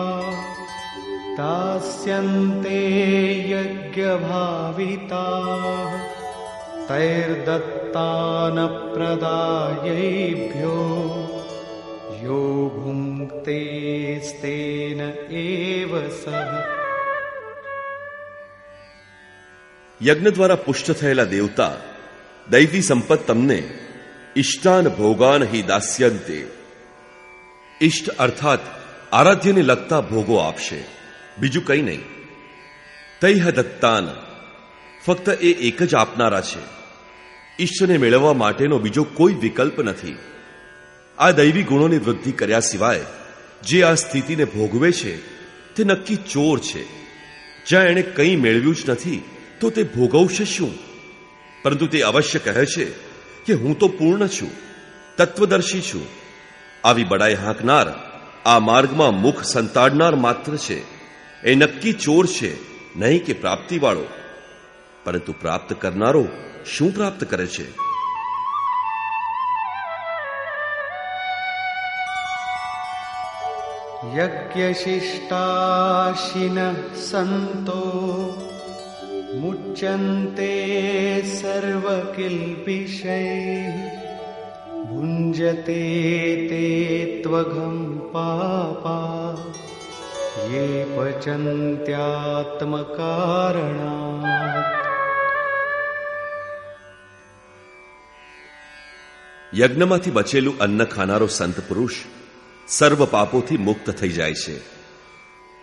दास्यन्ते यज्ञभाविताः तैर्दत्तानप्रदायैभ्यो यो भुङ्क्तेस्तेन एव सः યજ્ઞ દ્વારા પુષ્ટ થયેલા દેવતા દૈવી સંપત તમને ઇષ્ટાન ભોગાન હિ દાસ્યંતે ઇષ્ટ અર્થાત આરાધ્યને લગતા ભોગો આપશે બીજું કંઈ નહીં તૈહ દત્તાન ફક્ત એ એક જ આપનારા છે ઈષ્ટને મેળવવા માટેનો બીજો કોઈ વિકલ્પ નથી આ દૈવી ગુણોની વૃદ્ધિ કર્યા સિવાય જે આ સ્થિતિને ભોગવે છે તે નક્કી ચોર છે જ્યાં એણે કંઈ મેળવ્યું જ નથી તો તે ભોગવશે શું પરંતુ તે અવશ્ય કહે છે કે હું તો પૂર્ણ છું, તત્વદર્શી છું. આવી બડાઈ હાંકનાર, આ માર્ગમાં મુખ સંતાડનાર માત્ર છે. એ નક્કી ચોર છે, નહીં કે પ્રાપ્તિવાળો. પરંતુ પ્રાપ્ત કરનારો શું પ્રાપ્ત કરે છે? યજ્ઞ યજ્ઞશિષ્ટાશિન સંતો मुच्यन्ते सर्वकिल्बिषैः भुञ्जते ते त्वघं पापा ये पचन्त्यात्मकारणात् યજ્ઞમાંથી બચેલું અન્ન ખાનારો સંત પુરુષ સર્વ પાપોથી મુક્ત થઈ જાય છે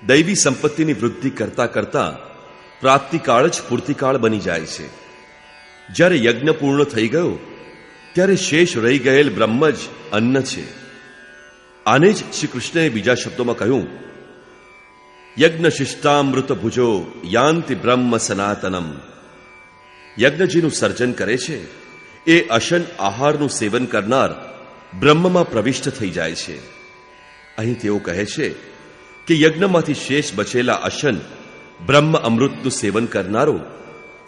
દૈવી સંપત્તિની વૃદ્ધિ કરતા કરતા પ્રાપ્તિકાળ જ પૂર્તિકાળ બની જાય છે. જ્યારે યજ્ઞ પૂર્ણ થઈ ગયો, ત્યારે શેષ રહી ગયેલ બ્રહ્મ જ અન્ન છે. આને જ શ્રી કૃષ્ણએ બીજા શબ્દોમાં કહ્યું યજ્ઞ શિષ્ટામૃત ભુજો યાંતિ બ્રહ્મ સનાતનમ. યજ્ઞજીનું સર્જન કરે છે. એ અશન આહારનું સેવન કરનાર બ્રહ્મમાં પ્રવિષ્ટ થઈ જાય છે. અહીં તેઓ કહે છે કે યજ્ઞમાંથી શેષ બચેલા અશન બ્રહ્મ અમૃતનું સેવન કરનારો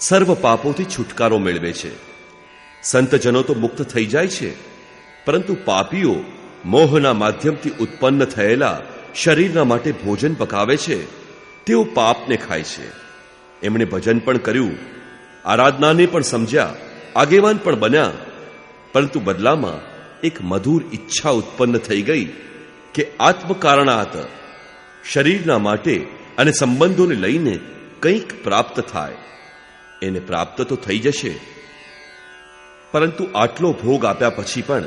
સર્વ પાપોથી છુટકારો મેળવે છે. સંતજનો તો મુક્ત થઈ જાય છે, પરંતુ પાપીઓ મોહના માધ્યમથી ઉત્પન્ન થયેલા શરીરના માટે ભોજન પકાવે છે, તેઓ પાપને ખાય છે. એમણે ભજન પણ કર્યું, આરાધનાને પણ સમજ્યા, આગેવાન પણ બન્યા, પરંતુ બદલામાં એક મધુર ઈચ્છા ઉત્પન્ન થઈ ગઈ કે આત્મકારણાત શરીરના માટે અને સંબંધોને લઈને કંઈક પ્રાપ્ત થાય. એને પ્રાપ્ત તો થઈ જશે. પરંતુ આટલો ભોગ આપ્યા પછી પણ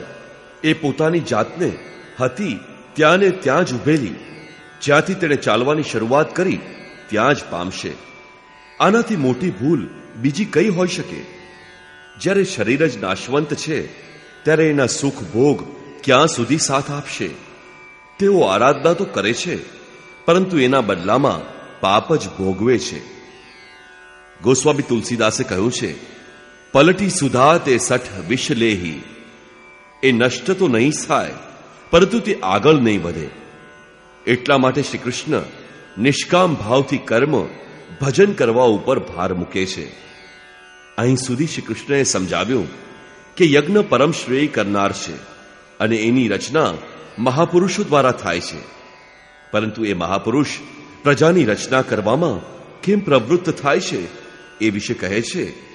એ પોતાની જાતને હતી ત્યાં ને ત્યાં જ ઉભેલી. જ્યાંથી તેણે ચાલવાની શરૂઆત કરી, ત્યાં જ પામશે. આનાથી મોટી ભૂલ બીજી કઈ હોઈ શકે? જ્યારે શરીર જ નાશવંત છે, ત્યારે એના સુખ ભોગ ક્યાં સુધી સાથ આપશે? તેઓ આરાધના તો કરે છે. પરંતુ એના બદલામાં પાપ જ ભોગવે છે. ગોસ્વામી તુલસીદાસે કહ્યું છે, પલટી સુધા તે સઠ વિષ એ નષ્ટ તો નહીં થાય, પરંતુ તે આગળ નહીં વધે. એટલા માટે શ્રી કૃષ્ણ નિષ્કામ ભાવથી કર્મ ભજન કરવા ઉપર ભાર મૂકે છે. અહીં સુધી શ્રી કૃષ્ણએ સમજાવ્યું કે યજ્ઞ પરમ શ્રેય કરનાર છે અને એની રચના મહાપુરુષો દ્વારા થાય છે. પરંતુ એ મહાપુરુષ પ્રજાની રચના કરવામાં કેમ પ્રવૃત્ત થાય છે એ વિશે કહે છે.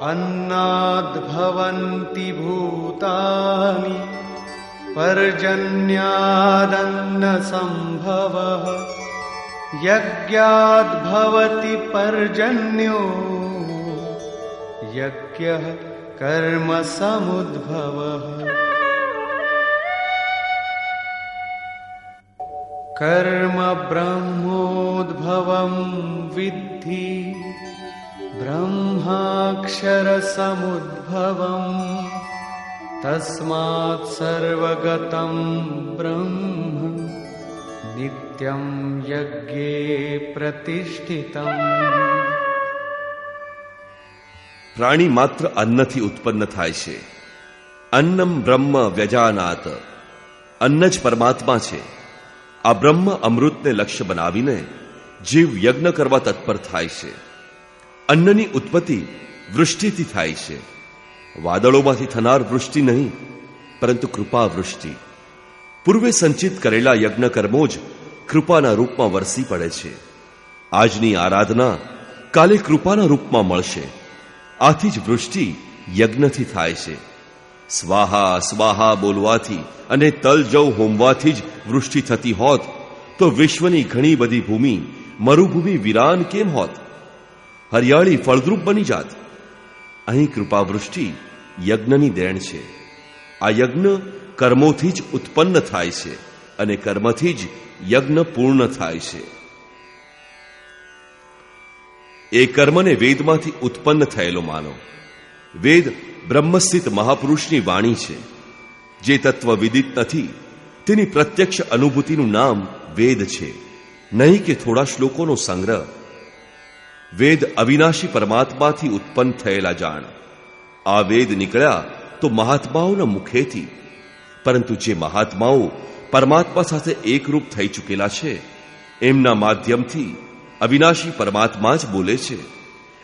अन्नाद्भवन्ति भूतानि पर्जन्यादन्नसम्भवः यज्ञाद्भवति पर्जन्यो। यज्ञः कर्मसमुद्भवः कर्म ब्रह्मोद्भवं विद्धि ब्रह्माक्षरसमुद्भवम् तस्मात् सर्वगतं ब्रह्म नित्यं यज्ञे प्रतिष्ठितम् પ્રાણી માત્ર અન્નથી ઉત્પન્ન થાય છે અન્નમ બ્રહ્મ વ્યજાનાત અન્ન જ પરમાત્મા છે આ બ્રહ્મ અમૃતને લક્ષ્ય બનાવીને જીવ યજ્ઞ કરવા તત્પર થાય છે અન્નની ઉત્પત્તિ વૃષ્ટિથી થાય છે વાદળોમાંથી થનાર વૃષ્ટિ નહીં પરંતુ કૃપા વૃષ્ટિ પૂર્વે સંચિત કરેલા યજ્ઞ કર્મો જ કૃપાના રૂપમાં વરસી પડે છે. આજની આરાધના કાલે કૃપાના રૂપમાં મળશે. આથી જ વૃષ્ટિ યજ્ઞથી થાય છે. સ્વાહા સ્વાહા બોલવાથી અને તલ જવ હોમવાથી જ વૃષ્ટિ થતી હોત, તો વિશ્વની ઘણી બધી ભૂમિ, મરુભૂમિ વિરાન કેમ હોત? હરિયાળી ફળદ્રુપ બની જાત. અહીં કૃપાવૃષ્ટિ યજ્ઞની દેણ છે. આ યજ્ઞ કર્મોથી જ ઉત્પન્ન થાય છે અને કર્મથી જ યજ્ઞ પૂર્ણ થાય છે. એ કર્મને વેદમાંથી ઉત્પન્ન થયેલો માનો વેદ બ્રહ્મસ્થિત મહાપુરુષની વાણી છે. જે તત્વ વિદિત નથી, તેની પ્રત્યક્ષ અનુભૂતિનું નામ વેદ છે. નહીં કે થોડા શ્લોકોનો સંગ્રહ. વેદ અવિનાશી પરમાત્માથી ઉત્પન્ન થયેલા જાણ. આ વેદ નીકળ્યા તો મહાત્માઓના મુખેથી પરંતુ જે મહાત્માઓ પરમાત્મા સાથે એકરૂપ થઈ ચૂકેલા છે, એમના માધ્યમથી અવિનાશી પરમાત્મા જ બોલે છે.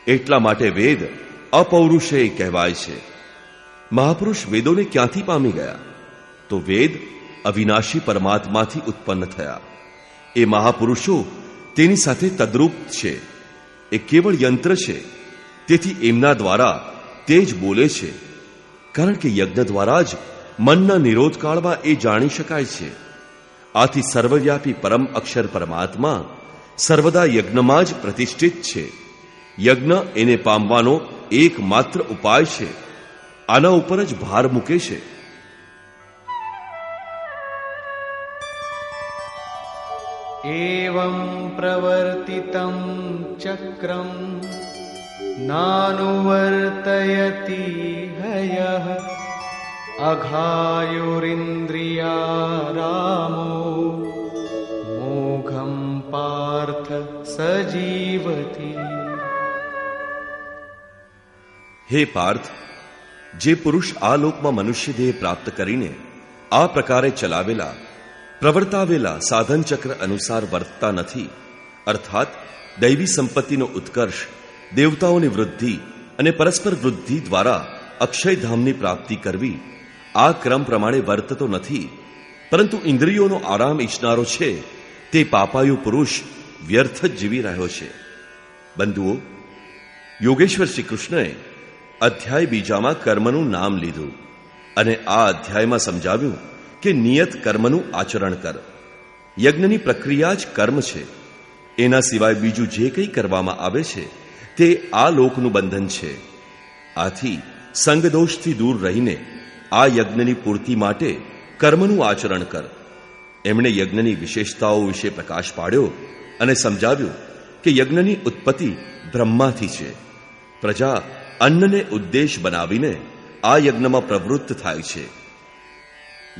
એટલા માટે વેદ અપૌરુષેય કહેવાય છે. મહાપુરુષ વેદોને ક્યાંથી પામી ગયા? તો વેદ અવિનાશી પરમાત્માથી ઉત્પન્ન થયા. એ મહાપુરુષો તેની સાથે તદ્રુપ છે. એ કેવળ યંત્ર છે. તેથી એમના દ્વારા તે જ બોલે છે. કારણ કે યજ્ઞ દ્વારા જ મનના નિરોધકાળમાં એ જાણી શકાય છે આથી સર્વવ્યાપી પરમ અક્ષર પરમાત્મા સર્વદા યજ્ઞમાં જ પ્રતિષ્ઠિત છે યજ્ઞ એને પામવાનો એકમાત્ર ઉપાય છે આના ઉપર જ ભાર મૂકે છે एवं प्रवर्तितं चक्रम् नानुवर्तयति हयः अघायुरिन्द्रियारामो मोघं पार्थ सजीवति હે પાર્થ જે પુરુષ આ લોકમાં મનુષ્ય દેહ પ્રાપ્ત કરીને આ પ્રકારે ચલાવેલા પ્રવર્તાવેલા સાધન ચક્ર અનુસાર વર્તતા નથી અર્થાત દૈવી સંપત્તિનો ઉત્કર્ષ દેવતાઓની વૃદ્ધિ અને પરસ્પર વૃદ્ધિ દ્વારા અક્ષયધામની પ્રાપ્તિ કરવી આ ક્રમ પ્રમાણે વર્તતો નથી, પરંતુ ઇન્દ્રિયોનો આરામ ઈચ્છનારો છે, તે પાપાયુ પુરુષ વ્યર્થ જ જીવી રહ્યો છે. બંધુઓ, યોગેશ્વર શ્રી કૃષ્ણએ અધ્યાય બીજામાં કર્મનું નામ લીધું અને આ અધ્યાયમાં સમજાવ્યું કે નિયત કર્મનું આચરણ કર. યજ્ઞની પ્રક્રિયા જ કર્મ છે. એના સિવાય બીજું જે કંઈ કરવામાં આવે છે, તે આ લોકનું બંધન છે. આથી સંગદોષથી દૂર રહીને આ યજ્ઞની પૂર્તિ માટે કર્મનું આચરણ કર. એમણે યજ્ઞની વિશેષતાઓ વિશે પ્રકાશ પાડ્યો અને સમજાવ્યું કે યજ્ઞની ઉત્પત્તિ બ્રહ્માથી છે. પ્રજા અન્નને ઉદ્દેશ બનાવીને આ યજ્ઞમાં પ્રવૃત્ત થાય છે.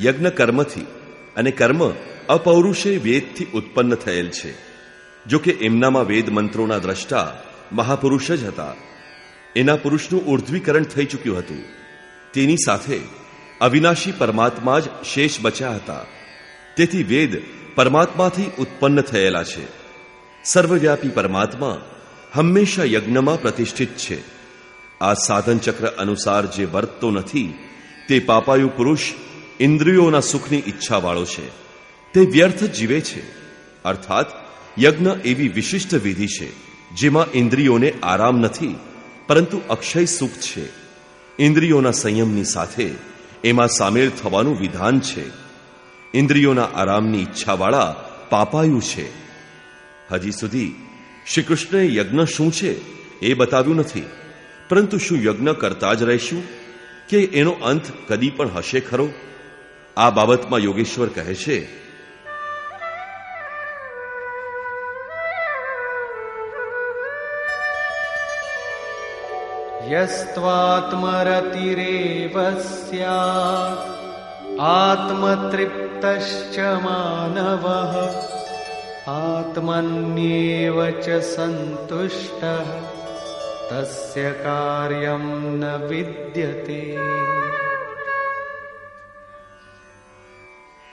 યજ્ઞ કર્મથી અને કર્મ અપૌરુષે વેદથી ઉત્પન્ન થયેલ છે. જો કે એમનામાં વેદ મંત્રોના દ્રષ્ટા મહાપુરુષ જ હતા. એના પુરુષનું ઉર્ધ્વીકરણ થઈ ચૂક્યું હતું. તેની સાથે અવિનાશી પરમાત્મા જ શેષ બચ્યા હતા. તેથી વેદ પરમાત્માથી ઉત્પન્ન થયેલા છે. સર્વવ્યાપી પરમાત્મા હંમેશા યજ્ઞમાં પ્રતિષ્ઠિત છે. આ સાધન ચક્ર અનુસાર જે વર્તતો નથી, તે પાપાયુ પુરુષ ઇન્દ્રિયોના સુખની ઈચ્છાવાળો છે. તે વ્યર્થ જીવે છે. અર્થાત, યજ્ઞ એવી વિશિષ્ટ વિધિ છે, જેમાં ઇન્દ્રિયોને આરામ નથી, પરંતુ અક્ષય સુખ છે. ઇન્દ્રિયોના સંયમની સાથે એમાં સામેલ થવાનું વિધાન છે. ઇન્દ્રિયોના આરામની ઈચ્છાવાળા પાપાયું છે. હજી સુધી શ્રી કૃષ્ણએ યજ્ઞ શું છે એ બતાવ્યું નથી. પરંતુ શું યજ્ઞ કરતા જ રહેશું? કે એનો અંત કદી પણ હશે ખરો? આ બાબતમાં યોગેશ્વર કહે છે यस्त्वात्मरतिरेव स्यात् आत्मतृप्तश्च मानवः आत्मन्येव च सन्तुष्टः तस्य कार्यं न विद्यते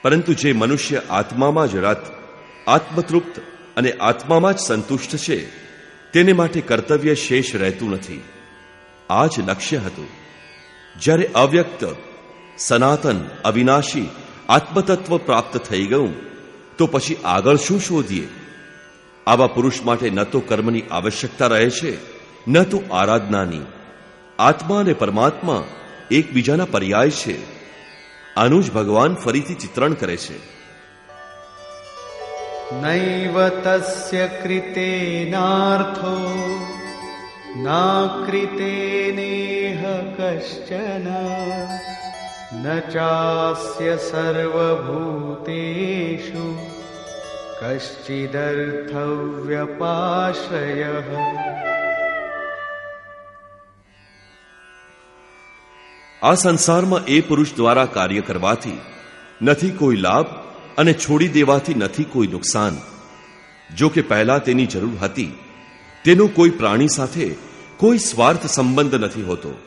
પરંતુ જે મનુષ્ય આત્મામાં જ રત આત્મતૃપ્ત અને આત્મામાં જ સંતુષ્ટ છે તેને માટે કર્તવ્ય શેષ રહેતું નથી આ જ લક્ષ્ય હતું. જ્યારે અવ્યક્ત, સનાતન, અવિનાશી, આત્મતત્વ પ્રાપ્ત થઈ ગયું, તો પછી આગળ શું શોધીએ? આવા પુરુષ માટે ન તો કર્મની આવશ્યકતા રહે છે, ન તો આરાધનાની. આત્મા અને પરમાત્મા એકબીજાના પર્યાય છે. આનું જ ભગવાન ફરીથી ચિત્રણ કરે છે. નૈવ તસ્ય કૃતેનાર્થો नाकृतेनेह कश्चन न चास्य सर्वभूतेषु कश्चिदर्थव्यपाश्रयः આ સંસારમાં એ પુરુષ દ્વારા કાર્ય કરવાથી નથી કોઈ લાભ અને છોડી દેવાથી નથી કોઈ નુકસાન જો કે પહેલા તેની જરૂર હતી તેનો કોઈ પ્રાણી સાથે કોઈ સ્વાર્થ સંબંધ નથી હોતો.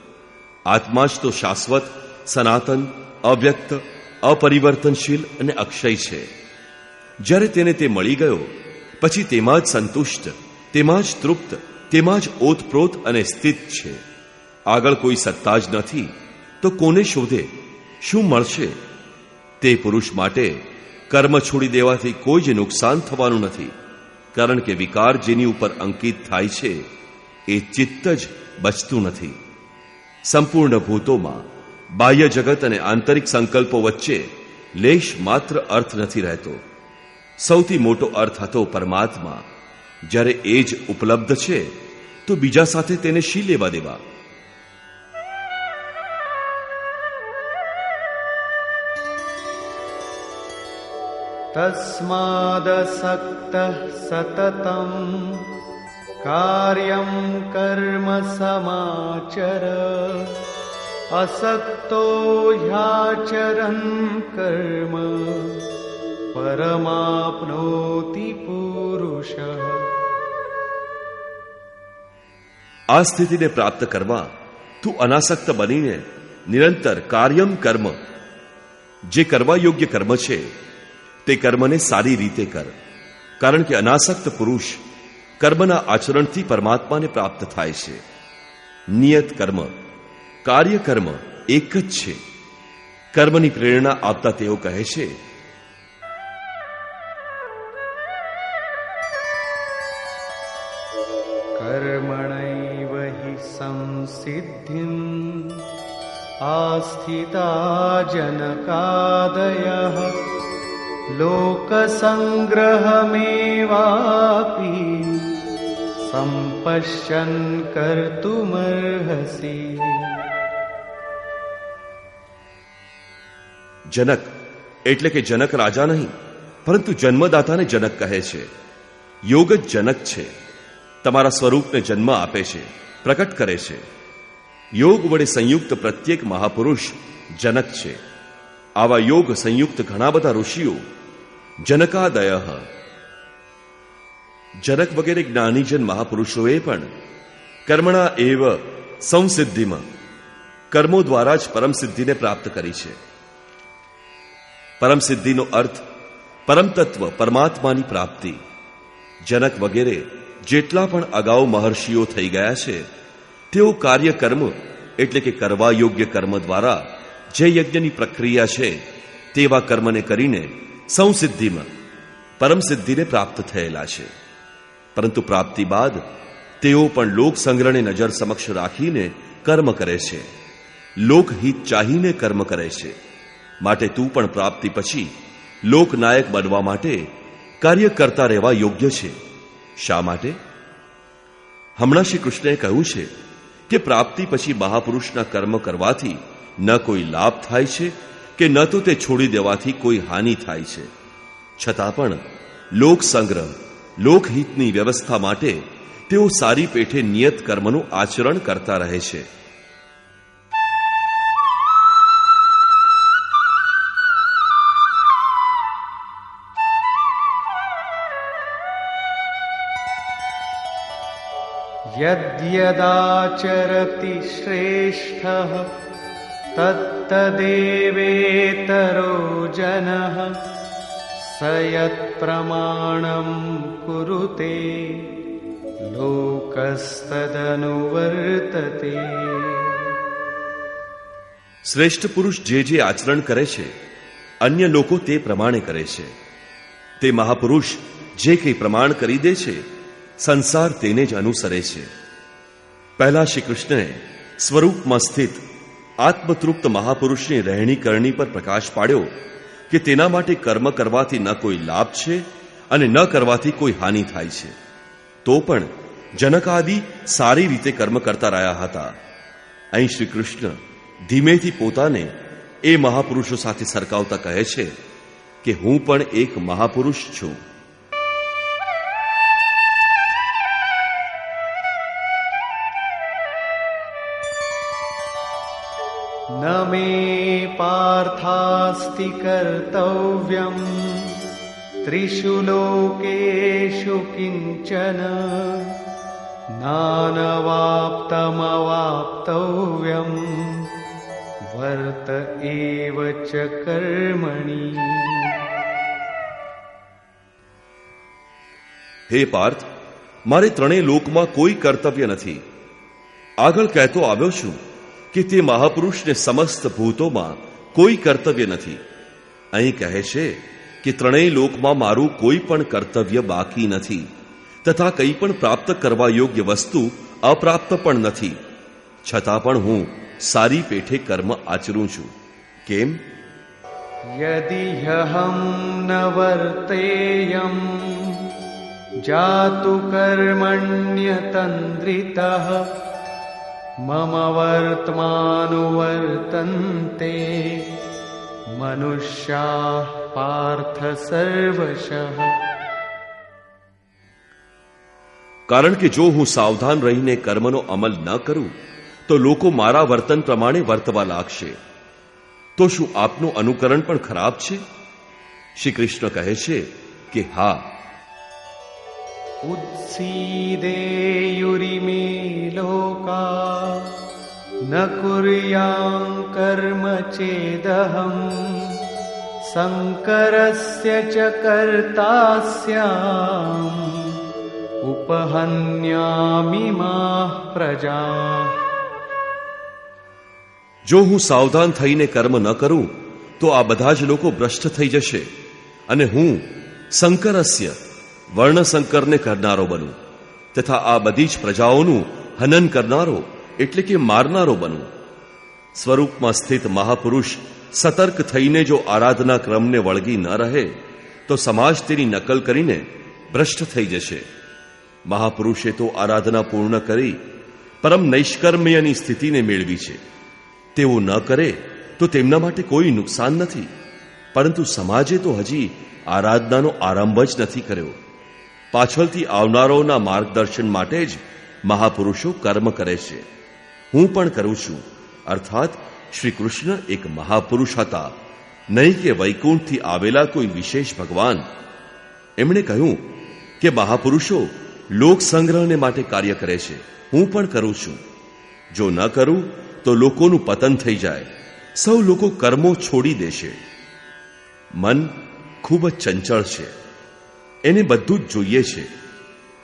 આત્મા જ તો શાશ્વત, સનાતન, અવ્યક્ત, અપરિવર્તનશીલ અને અક્ષય છે. જ્યારે તેને તે મળી ગયો, પછી તેમાં જ સંતુષ્ટ, તેમાં જ તૃપ્ત, તેમાં જ ઓતપ્રોત અને સ્થિત છે. આગળ કોઈ સત્તા જ નથી, તો કોને શોધે? શું મળશે? તે પુરુષ માટે કર્મ છોડી દેવાથી કોઈ જ નુકસાન થવાનું નથી. કારણ કે વિકાર જેની ઉપર અંકિત થાય છે, એ ચિત્ત જ બચતું નથી. સંપૂર્ણ ભૂતોમાં બાહ્ય જગત અને આંતરિક સંકલ્પો વચ્ચે લેશ માત્ર અર્થ નથી રહેતો. સૌથી મોટો અર્થ હતો પરમાત્મા. જ્યારે એ જ ઉપલબ્ધ છે, તો બીજા સાથે તેને શી લેવા દેવા? तस्मादसक्तः सततम् कार्यं कर्म समाचर असक्तो ह्याचरन् कर्म परमाप्नोति पुरुषः આ સ્થિતિને પ્રાપ્ત કરવા તું અનાસક્ત બનીને નિરંતર કાર્યમ કર્મ જે કરવા યોગ્ય કર્મ છે તે કર્મને સારી રીતે કર, કારણ કે અનાસક્ત પુરુષ કર્મના આચરણથી પરમાત્માને પ્રાપ્ત થાય છે. નિયત કર્મ કાર્યકર્મ એક જ છે. કર્મની પ્રેરણા આપતા તેઓ કહે છે કર્મણૈવ હિ સંસિદ્ધિમ આસ્થિતા જનકાદય लोकसङ्ग्रहमेवापि सम्पश्यन् कर्तुमर्हसि જનક એટલે કે જનક રાજા નહીં પરંતુ જન્મદાતાને જનક કહે છે યોગ જ જનક છે તમારા સ્વરૂપને જન્મ આપે છે પ્રકટ કરે છે યોગ વડે સંયુક્ત પ્રત્યેક મહાપુરુષ જનક છે આવા યોગ સંયુક્ત ઘણા બધા ઋષિઓ જનકાદય. જનક વગેરે જ્ઞાનીજન મહાપુરુષોએ પણ કર્મણા એવ સંસિદ્ધિમાં, કર્મો દ્વારા જ પરમ સિદ્ધિને પ્રાપ્ત કરી છે. પરમ સિદ્ધિનો અર્થ પરમતત્વ પરમાત્માની પ્રાપ્તિ. જનક વગેરે જેટલા પણ અગાઉ મહર્ષિઓ થઈ ગયા છે, તેઓ કાર્ય કર્મ એટલે કે કરવા યોગ્ય કર્મ દ્વારા જે યજ્ઞની પ્રક્રિયા છે, તેવા કર્મને કરીને સંસિદ્ધિમાં પરમ સિદ્ધિને પ્રાપ્ત થયેલા છે પરંતુ પ્રાપ્તિ બાદ તેઓ પણ લોક સંગ્રહને નજર સમક્ષ રાખીને કર્મ કરે છે લોકહિત ચાહીને કર્મ કરે છે માટે તું પણ પ્રાપ્તિ પછી લોકનાયક બનવા માટે કાર્ય કરતા રહેવા યોગ્ય છે શા માટે હમણાં શ્રી કૃષ્ણએ કહ્યું છે કે પ્રાપ્તિ પછી મહાપુરુષના કર્મ કરવાથી ન કોઈ લાભ થાય છે કે ન તો તે છોડી દેવાથી કોઈ હાનિ થાય છે. છતાં પણ લોક સંગ્રહ લોકહિતની વ્યવસ્થા માટે તેઓ સારી પેઠે નિયત કર્મનું આચરણ કરતા રહે છે. યદ્યદાચરતી શ્રેષ્ઠ तत्तदेवेतरो जनः स यत्प्रमाणं कुरुते લોકસ્તદનુવર્તતે શ્રેષ્ઠ પુરુષ જે જે આચરણ કરે છે અન્ય લોકો તે પ્રમાણે કરે છે તે મહાપુરુષ જે કંઈ પ્રમાણ કરી દે છે સંસાર તેને જ અનુસરે છે પહેલા શ્રી કૃષ્ણએ સ્વરૂપમાં સ્થિત આત્મતૃપ્ત મહાપુરુષની રહેણી કરણી પર પ્રકાશ પાડ્યો કે તેના માટે કર્મ કરવાથી ન કોઈ લાભ છે અને ન કરવાથી કોઈ હાનિ થાય છે. તો પણ જનકાદિ સારી રીતે કર્મ કરતા રહ્યા હતા. અહીં શ્રી કૃષ્ણ ધીમેથી પોતાને એ મહાપુરુષો સાથે સરકાવતા કહે છે કે હું પણ એક મહાપુરુષ છું. न मे पार्थास्ति कर्तव्यम् त्रिषु लोकेषु किञ्चन नानवाप्तमवाप्तव्यम् वर्त एव च कर्मणि હે પાર્થ મારે ત્રણેય લોકમાં કોઈ કર્તવ્ય નથી આગળ કહેતો આવ્યો છું કે તે મહાપુરુષને સમસ્ત ભૂતોમાં કોઈ કર્તવ્ય નથી. અહીં કહે છે કે ત્રણેય લોકમાં મારું કોઈ પણ કર્તવ્ય બાકી નથી, તથા કંઈ પણ પ્રાપ્ત કરવા યોગ્ય વસ્તુ અપ્રાપ્ત પણ નથી. છતાં પણ હું સારી પેઠે કર્મ આચરું છું. કેમ? યદિ હમ ન વર્તેયમ, જાતુ કર્મણ્યતંદ્રિતા मम वर्त्मानुवर्तन्ते मनुष्याः पार्थ सर्वशः કારણ કે જો હું સાવધાન રહીને કર્મનો અમલ ન કરું તો લોકો મારા વર્તન પ્રમાણે વર્તવા લાગશે તો શું આપનું અનુકરણ પણ ખરાબ છે શ્રી કૃષ્ણ કહે છે કે હા उत्सीदेयुरिमे लोका न कुर्यां कर्म चेदहम् शङ्करस्य च कर्ता स्याम् उपहन्यामि माः प्रजा જો હું સાવધાન થઈને કર્મ ન કરું તો આ બધા જ લોકો ભ્રષ્ટ થઈ જશે અને હું સંકરસ્ય વર્ણસંકરને કરનારો બનું, તથા આ બધી જ પ્રજાઓનું હનન કરનારો એટલે કે મારનારો બનું. સ્વરૂપમાં સ્થિત મહાપુરુષ સતર્ક થઈને જો આરાધના ક્રમને વળગી ન રહે, તો સમાજ તેની નકલ કરીને ભ્રષ્ટ થઈ જશે. મહાપુરુષે તો આરાધના પૂર્ણ કરી પરમ નૈષ્કર્મ્યની સ્થિતિને મેળવી છે. તેઓ ન કરે તો તેમના માટે કોઈ નુકસાન નથી, પરંતુ સમાજે તો હજી આરાધનાનો આરંભ જ નથી કર્યો. પાછળથી આવનારોના માર્ગદર્શન માટે જ મહાપુરુષો કર્મ કરે છે. હું પણ કરું છું. અર્થાત, શ્રી કૃષ્ણ એક મહાપુરુષ હતા. નહીં કે વૈકુંઠથી આવેલા કોઈ વિશેષ ભગવાન. એમણે કહ્યું કે, મહાપુરુષો, લોક સંગ્રહને માટે કાર્ય કરે છે. હું પણ કરું છું. જો ન કરું, તો લોકોનું પતન થઈ જાય. સૌ લોકો કર્મો છોડી દેશે મન ખૂબ જ ચંચળ છે. એને બધું જ જોઈએ છે.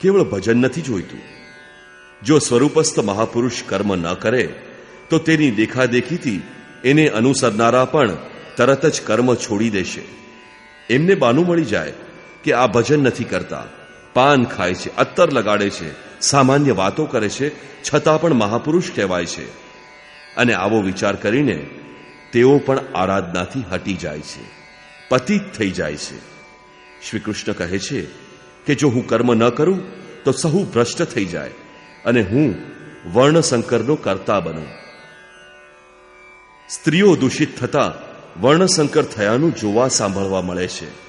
કેવળ ભજન નથી જોઈતું. જો સ્વરૂપસ્થ મહાપુરુષ કર્મ ન કરે, તો તેની દેખાદેખીથી એને અનુસરનારા પણ તરત જ કર્મ છોડી દેશે. એમને બાનું મળી જાય કે આ ભજન નથી કરતા. પાન ખાય છે, અત્તર લગાડે છે, સામાન્ય વાતો કરે છે, છતાં પણ મહાપુરુષ કહેવાય છે. અને આવો વિચાર કરીને તેઓ પણ આરાધનાથી હટી જાય છે. પતિત થઈ જાય છે. શ્રી કૃષ્ણ કહે છે કે જો હું કર્મ ન કરું, તો સહુ ભ્રષ્ટ થઈ જાય અને હું વર્ણશંકરનો કરતા બનું. સ્ત્રીઓ દૂષિત થતા વર્ણશંકર થયાનું જોવા સાંભળવા મળે છે.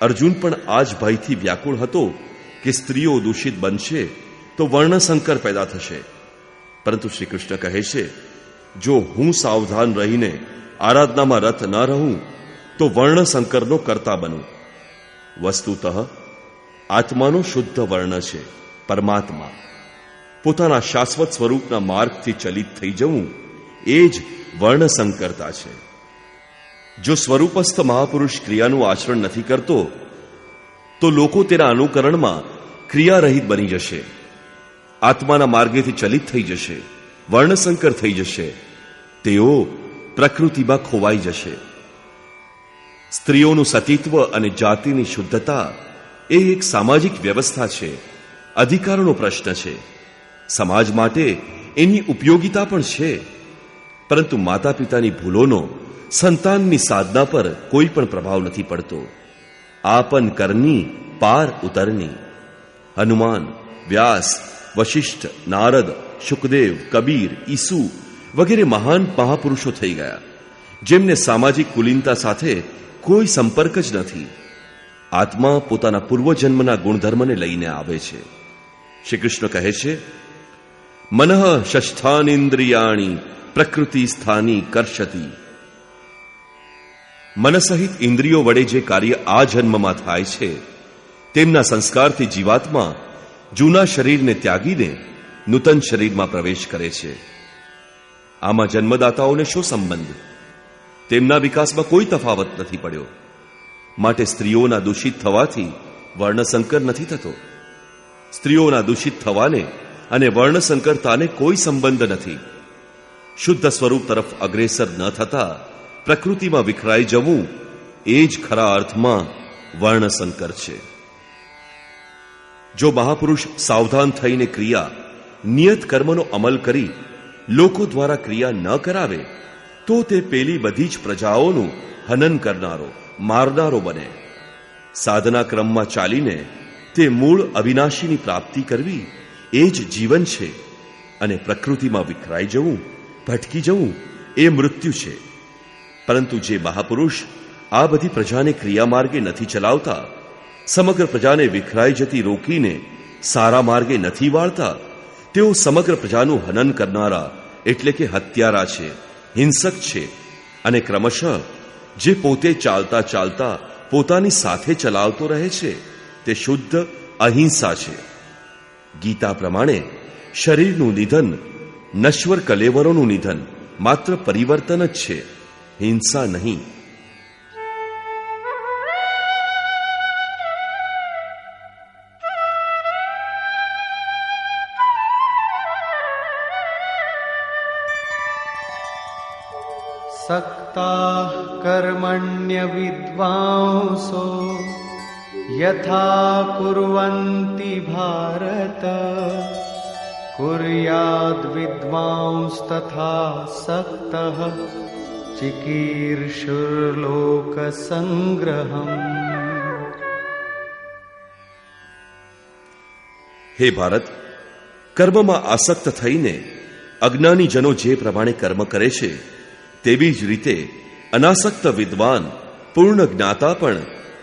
અર્જુન પણ આ જ ભયથી વ્યાકુળ હતો કે સ્ત્રીઓ દૂષિત બનશે તો વર્ણશંકર પેદા થશે. પરંતુ શ્રી કૃષ્ણ કહે છે, જો હું સાવધાન રહીને આરાધનામાં રથ ન રહું, તો વર્ણશંકરનો કરતા બનું. વસ્તુતઃ આત્માનો શુદ્ધ વર્ણ છે, પરમાત્મા. પોતાના શાશ્વત સ્વરૂપના માર્ગથી ચલિત થઈ જવું એ જ વર્ણસંકરતા છે. જો સ્વરૂપસ્થ મહાપુરુષ ક્રિયાનું આચરણ નથી કરતો, તો લોકો તેના અનુકરણમાં ક્રિયારહિત બની જશે. આત્માના માર્ગેથી ચલિત થઈ જશે, વર્ણસંકર થઈ જશે. તેઓ પ્રકૃતિમાં ખોવાઈ જશે. સ્ત્રીઓનું સતીત્વ અને જાતિની શુદ્ધતા એ એક સામાજિક વ્યવસ્થા છે, અધિકારનો પ્રશ્ન છે. સમાજ માટે એની ઉપયોગિતા પણ છે. પરંતુ માતા પિતાની ભૂલોનો, સંતાનની સાધના પર કોઈ પણ પ્રભાવ નથી પડતો. આપન કરની પાર ઉતરની. હનુમાન, વ્યાસ, વશિષ્ઠ, નારદ, શુકદેવ, કબીર, ઈસુ વગેરે મહાન મહાપુરુષો થઈ ગયા, જેમને સામાજિક કુલીનતા સાથે કોઈ સંપર્ક જ નથી. આત્મા પોતાના પૂર્વજન્મના ગુણધર્મને લઈને આવે છે. શ્રી કૃષ્ણ કહે છે, મનઃ ષષ્ઠાનિન્દ્રિયાણી પ્રકૃતિ સ્થાની કર્ષતી. મન સહિત ઇન્દ્રિયો વડે જે કાર્ય આ જન્મમાં થાય છે, તેમના સંસ્કારથી જીવાત્મા જૂના શરીરને ત્યાગીને નૂતન શરીરમાં પ્રવેશ કરે છે. આમાં જન્મદાતાઓને શું સંબંધ? તેમના વિકાસમાં કોઈ તફાવત નથી પડ્યો. માટે સ્ત્રીઓના દૂષિત થવાથી વર્ણસંકર નથી થતો. સ્ત્રીઓના દૂષિત થવાને અને વર્ણસંકરતાને કોઈ સંબંધ નથી. શુદ્ધ સ્વરૂપ તરફ અગ્રેસર ન થતા પ્રકૃતિમાં વિખરાઈ જવું એ જ ખરા અર્થમાં વર્ણસંકર છે. જો મહાપુરુષ સાવધાન થઈને ક્રિયા નિયત કર્મનો અમલ કરી લોકો દ્વારા ક્રિયા ન કરાવે તો તે પેલી બધી જ પ્રજાઓનું હનન કરનારો, મારનારો બને. સાધના ક્રમમાં ચાલીને તે મૂળ અવિનાશીની પ્રાપ્તિ કરવી એ જ જીવન છે અને પ્રકૃતિમાં વિખરાઈ જવું, ભટકી જવું એ મૃત્યુ છે. પરંતુ જે મહાપુરુષ આ બધી પ્રજાને ક્રિયા માર્ગે નથી ચલાવતા, સમગ્ર પ્રજાને વિખરાઈ જતી રોકીને સારા માર્ગે નથી વાળતા, તેઓ સમગ્ર પ્રજાનું હનન કરનારા એટલે કે હત્યારા છે. હિંસક છે અને ક્રમશઃ જે પોતે ચાલતા ચાલતા પોતાની સાથે ચલાવતો રહે છે, તે શુદ્ધ અહિંસા છે. ગીતા પ્રમાણે શરીરનું નિધન, નશ્વર કલેવરોનું નિધન માત્ર પરિવર્તન જ છે. હિંસા નહીં. सक्ताः कर्मण्यविद्वांसो यथा कुर्वन्ति भारत कुर्याद्विद्वांस्तथा सक्तः चिकीर्षुर्लोकसङ्ग्रहम् હે ભારત કર્મમાં આસક્ત થઈને અજ્ઞાની જનો જે પ્રમાણે કર્મ કરે છે તેવી જ રીતે અનાસક્ત વિદ્વાન, પૂર્ણ જ્ઞાતા પણ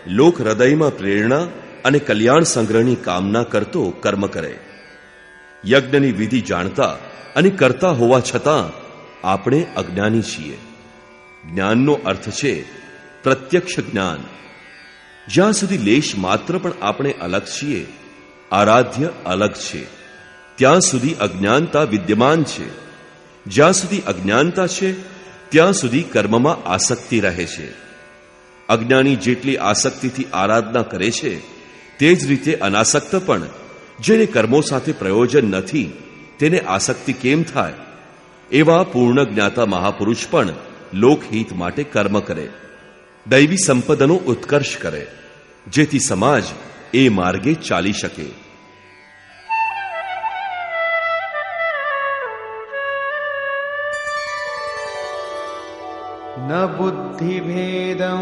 લોક હૃદયમાં પ્રેરણા અને કલ્યાણ સંગ્રહની કામના કરતો કર્મ કરે. યજ્ઞની વિધિ જાણતા અને કરતા હોવા છતાં આપણે અજ્ઞાની છીએ. જ્ઞાનનો અર્થ છે પ્રત્યક્ષ જ્ઞાન. જ્યાં સુધી લેશ માત્ર પણ આપણે અલગ છીએ, આરાધ્ય અલગ છે. ત્યાં સુધી અજ્ઞાનતા વિદ્યમાન છે. જ્યાં સુધી અજ્ઞાનતા છે ત્યાં સુધી કર્મમાં આસક્તિ રહે છે. અજ્ઞાની જેટલી આસક્તિથી આરાધના કરે છે, તે જ રીતે અનાસક્ત પણ, જેને કર્મો સાથે પ્રયોજન નથી, તેને આસક્તિ કેમ થાય? એવા પૂર્ણ જ્ઞાતા મહાપુરુષ પણ લોકહિત માટે કર્મ કરે. દૈવી સંપદનો ઉત્કર્ષ કરે, જેથી સમાજ એ માર્ગે ચાલી શકે. न बुद्धिभेदं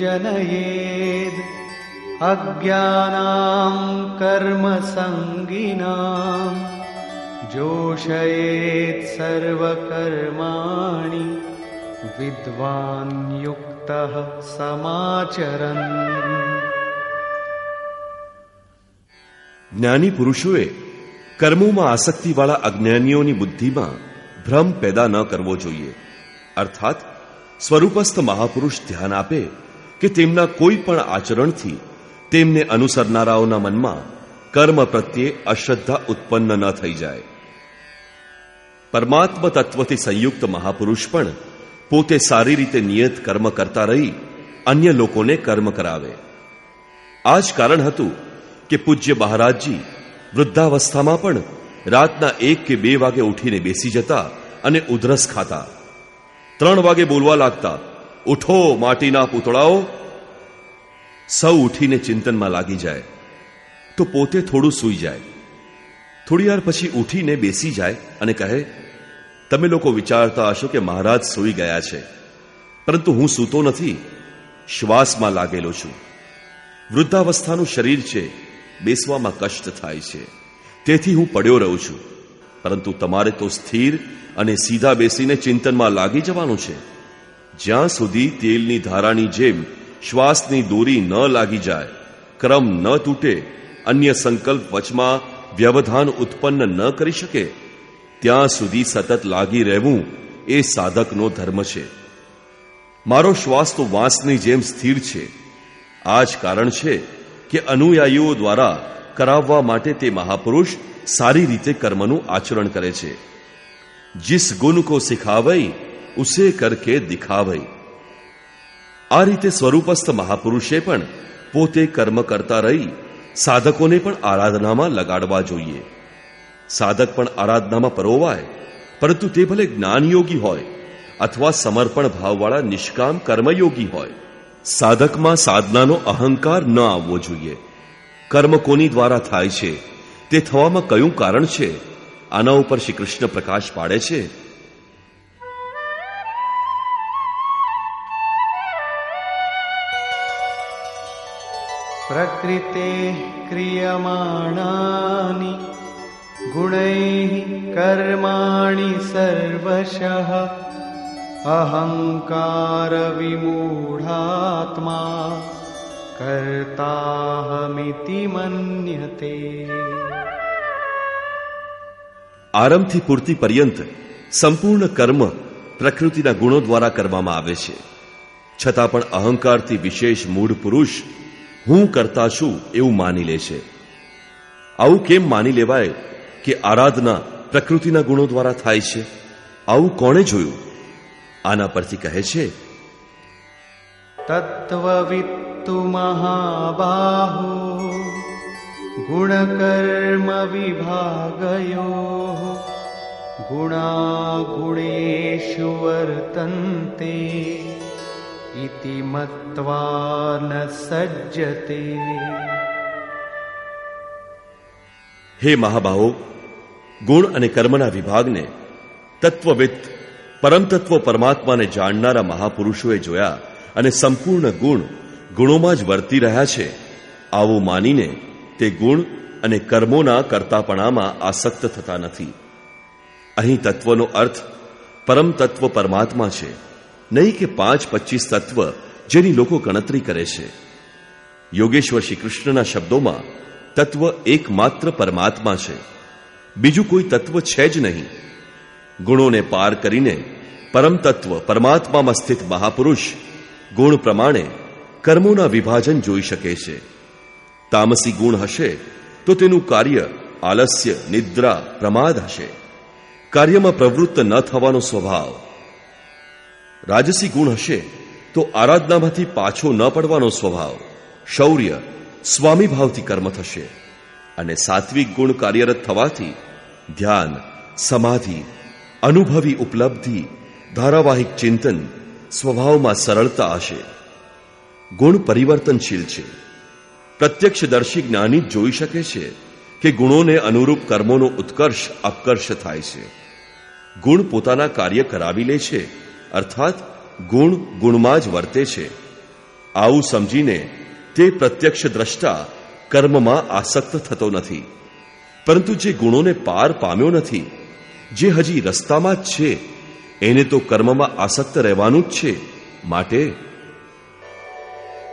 जनयेद् अज्ञानां कर्मसङ्गिनां जोषयेत् सर्वकर्माणि विद्वान् युक्तः समाचरन् જ્ઞાની પુરુષોએ કર્મોમાં આસક્તિવાળા અજ્ઞાનીઓની બુદ્ધિમાં ભ્રમ પેદા ન કરવો જોઈએ અર્થાત સ્વરૂપસ્થ મહાપુરુષ ધ્યાન આપે કે તેમના કોઈ પણ આચરણથી તેમને અનુસરનારાઓના મનમાં કર્મ પ્રત્યે અશ્રદ્ધા ઉત્પન્ન ન થઈ જાય. પરમાત્મ તત્વથી સંયુક્ત મહાપુરુષ પણ પોતે સારી રીતે નિયત કર્મ કરતા રહી અન્ય લોકોને કર્મ કરાવે. આ જ કારણ હતું કે પૂજ્ય મહારાજજી વૃદ્ધાવસ્થામાં પણ રાતના એક કે બે વાગે ઉઠીને બેસી જતા અને ઉધરસ ખાતા ત્રણ વાગે બોલવા લાગતા, ઉઠો, માટીના પૂતળાઓ. સૌ ઉઠીને ચિંતનમાં લાગી જાય. તો પોતે થોડું સૂઈ જાય. થોડી વાર પછી ઉઠીને બેસી જાય અને કહે, તમે લોકો વિચારતા હશો કે મહારાજ સૂઈ ગયા છે. પરંતુ હું સૂતો નથી. શ્વાસમાં લાગેલો છું. વૃદ્ધાવસ્થાનું શરીર છે. બેસવામાં કષ્ટ થાય છે. તેથી હું પડ્યો રહું છું. પરંતુ તમારે તો સ્થિર અને સીધા બેસીને ચિંતનમાં લાગી જવાનું છે. જ્યાં સુધી તેલની ધારાની જેમ શ્વાસની દોરી ન લાગી જાય, ક્રમ ન તૂટે, અન્ય સંકલ્પ વચમાં વ્યવધાન ઉત્પન્ન ન કરી શકે, ત્યાં સુધી સતત લાગી રહેવું એ સાધકનો ધર્મ છે. મારો શ્વાસ તો વાંસની જેમ સ્થિર છે. આ જ કારણ છે કે અનુયાયીઓ દ્વારા કરાવવા માટે તે મહાપુરુષ સારી રીતે કર્મનું આચરણ કરે છે. जिस गुण को सिखावई उसे करके दिखावई આ રીતે સ્વરૂપસ્થ મહાપુરુષે પણ પોતે કર્મ કરતા રહી સાધકોને પણ આરાધનામાં લગાડવા જોઈએ સાધક પણ આરાધનામાં પરોવાય પરંતુ તે ભલે જ્ઞાનયોગી હોય અથવા સમર્પણ ભાવવાળા નિષ્કામ કર્મયોગી હોય સાધકમાં સાધનાનો અહંકાર ન આવવો જોઈએ કર્મ કોની દ્વારા થાય છે તે થવામાં કયું કારણ છે આના ઉપર શ્રી કૃષ્ણ પ્રકાશ પાડે છે. પ્રકૃતે ક્રિયમાણાની, ગુણૈ કર્માણી સર્વશ અહંકારવિમૂઢાત્મા કર્તાહમિતિ મન્યતે. આરંભથી પૂરતી પર્યંત સંપૂર્ણ કર્મ પ્રકૃતિના ગુણો દ્વારા કરવામાં આવે છે. છતાં પણ અહંકારથી વિશેષ મૂળ પુરુષ હું કરતા છું એવું માની લે છે. આવું કેમ માની લેવાય કે આરાધના પ્રકૃતિના ગુણો દ્વારા થાય છે? આવું કોણે જોયું? આના પરથી કહે છે તત્વવિત્તુ મહાબાહુ गुणकर्मविभागयोः गुणागुणेषु वर्तन्ते इति मत्वा न सज्जते હે મહાબાહો ગુણ અને કર્મના વિભાગને તત્વવિદ પરમ તત્વ પરમાત્માને જાણનારા મહાપુરુષોએ જોયા અને સંપૂર્ણ ગુણ ગુણોમાં જ વર્તી રહ્યા છે આવું માનીને તે ગુણ અને કર્મોના કરતાપણામાં આસક્ત થતા નથી. અહીં તત્વનો અર્થ પરમ તત્વ પરમાત્મા છે, નહીં કે પાંચ પચીસ તત્વ જેની લોકો ગણતરી કરે છે. યોગેશ્વર શ્રી કૃષ્ણના શબ્દોમાં તત્વ એકમાત્ર પરમાત્મા છે. બીજું કોઈ તત્વ છે જ નહીં. ગુણોને પાર કરીને પરમ તત્વ પરમાત્મામાં સ્થિત મહાપુરુષ ગુણ પ્રમાણે કર્મોના વિભાજન જોઈ શકે છે. તામસી ગુણ હશે, તો તેનું કાર્ય આલસ્ય, નિદ્રા, પ્રમાદ હશે. કાર્યમાં પ્રવૃત્ત ન થવાનો સ્વભાવ. રાજસી ગુણ હશે, તો આરાધનામાંથી પાછો ન પડવાનો સ્વભાવ. શૌર્ય, સ્વામીભાવથી કર્મ થશે. અને સાત્વિક ગુણ કાર્યરત થવાથી ધ્યાન, સમાધિ, અનુભવી ઉપલબ્ધિ, ધારાવાહિક ચિંતન, સ્વભાવમાં સરળતા હશે. ગુણ પરિવર્તનશીલ છે. પ્રત્યક્ષદર્શી જ્ઞાની જોઈ શકે છે કે ગુણોને અનુરૂપ કર્મોનો ઉત્કર્ષ અપકર્ષ થાય છે. ગુણ પોતાના કાર્ય કરાવી લે છે, અર્થાત ગુણ ગુણમાં જ વર્તે છે. આવું સમજીને તે પ્રત્યક્ષ દ્રષ્ટા કર્મમાં આસક્ત થતો નથી. પરંતુ જે ગુણોને પાર પામ્યો નથી, જે હજી રસ્તામાં જ છે, એને તો કર્મમાં આસક્ત રહેવાનું જ છે. માટે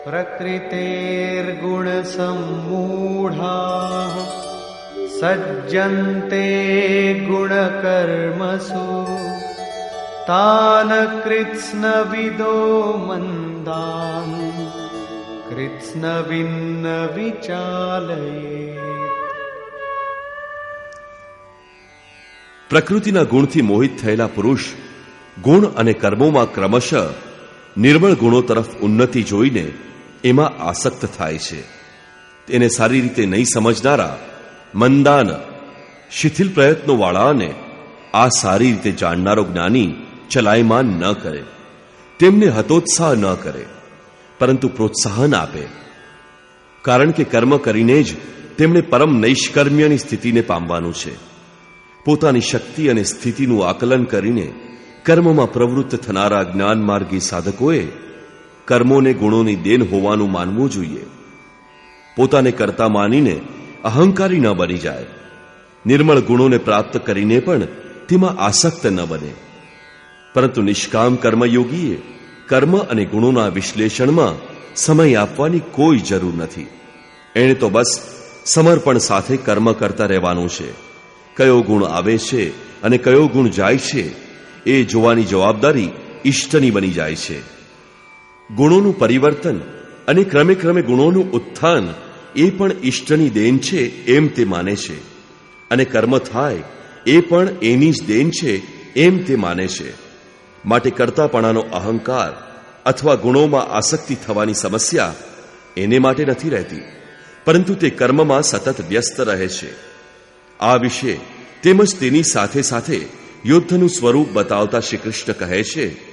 પ્રકૃતેર્ગુણસમ્મૂઢાः सज्जन्ते गुणकर्मसु। तान् कृत्स्नविदो मन्दान्। कृत्स्नविन्न विचालये પ્રકૃતિના ગુણથી મોહિત થયેલા પુરુષ ગુણ અને કર્મોમાં ક્રમશઃ નિર્મળ ગુણો તરફ ઉન્નતિ જોઈને એમાં આસક્ત થાય છે. તેને સારી રીતે નહીં સમજનારા મંદાન, શિથિલ પ્રયત્નોવાળાને આ સારી રીતે જાણનારો જ્ઞાની ચલાયમાન ન કરે. તેમને હતોત્સાહ ન કરે, પરંતુ પ્રોત્સાહન આપે. કારણ કે કર્મ કરીને જ તેમણે પરમ નૈષ્કર્મ્યની સ્થિતિને પામવાનું છે. પોતાની શક્તિ અને સ્થિતિનું આકલન કરીને કર્મમાં પ્રવૃત્ત થનારા જ્ઞાન માર્ગી સાધકોએ કર્મોને ગુણોની દેન હોવાનું માનવું જોઈએ. પોતાને કરતા માનીને અહંકારી ન બની જાય. નિર્મળ ગુણોને પ્રાપ્ત કરીને પણ તેમાં આસક્ત ન બને. પરંતુ નિષ્કામ કર્મયોગીએ કર્મ અને ગુણોના વિશ્લેષણમાં સમય આપવાની કોઈ જરૂર નથી. એણે તો બસ સમર્પણ સાથે કર્મ કરતા રહેવાનું છે. કયો ગુણ આવે છે અને કયો ગુણ જાય છે એ જોવાની જવાબદારી ઈષ્ટની બની જાય છે. ગુણોનું પરિવર્તન અને ક્રમે ક્રમે ગુણોનું ઉત્થાન એ પણ ઈષ્ટની દેન છે એમ તે માને છે. અને કર્મ થાય એ પણ એની જ દેન છે એમ તે માને છે. માટે કરતાપણાનો અહંકાર અથવા ગુણોમાં આસક્તિ થવાની સમસ્યા એને માટે નથી રહેતી, પરંતુ તે કર્મમાં સતત વ્યસ્ત રહે છે. આ વિશે તેમજ તેની સાથે સાથે યુદ્ધનું સ્વરૂપ બતાવતા શ્રી કૃષ્ણ કહે છે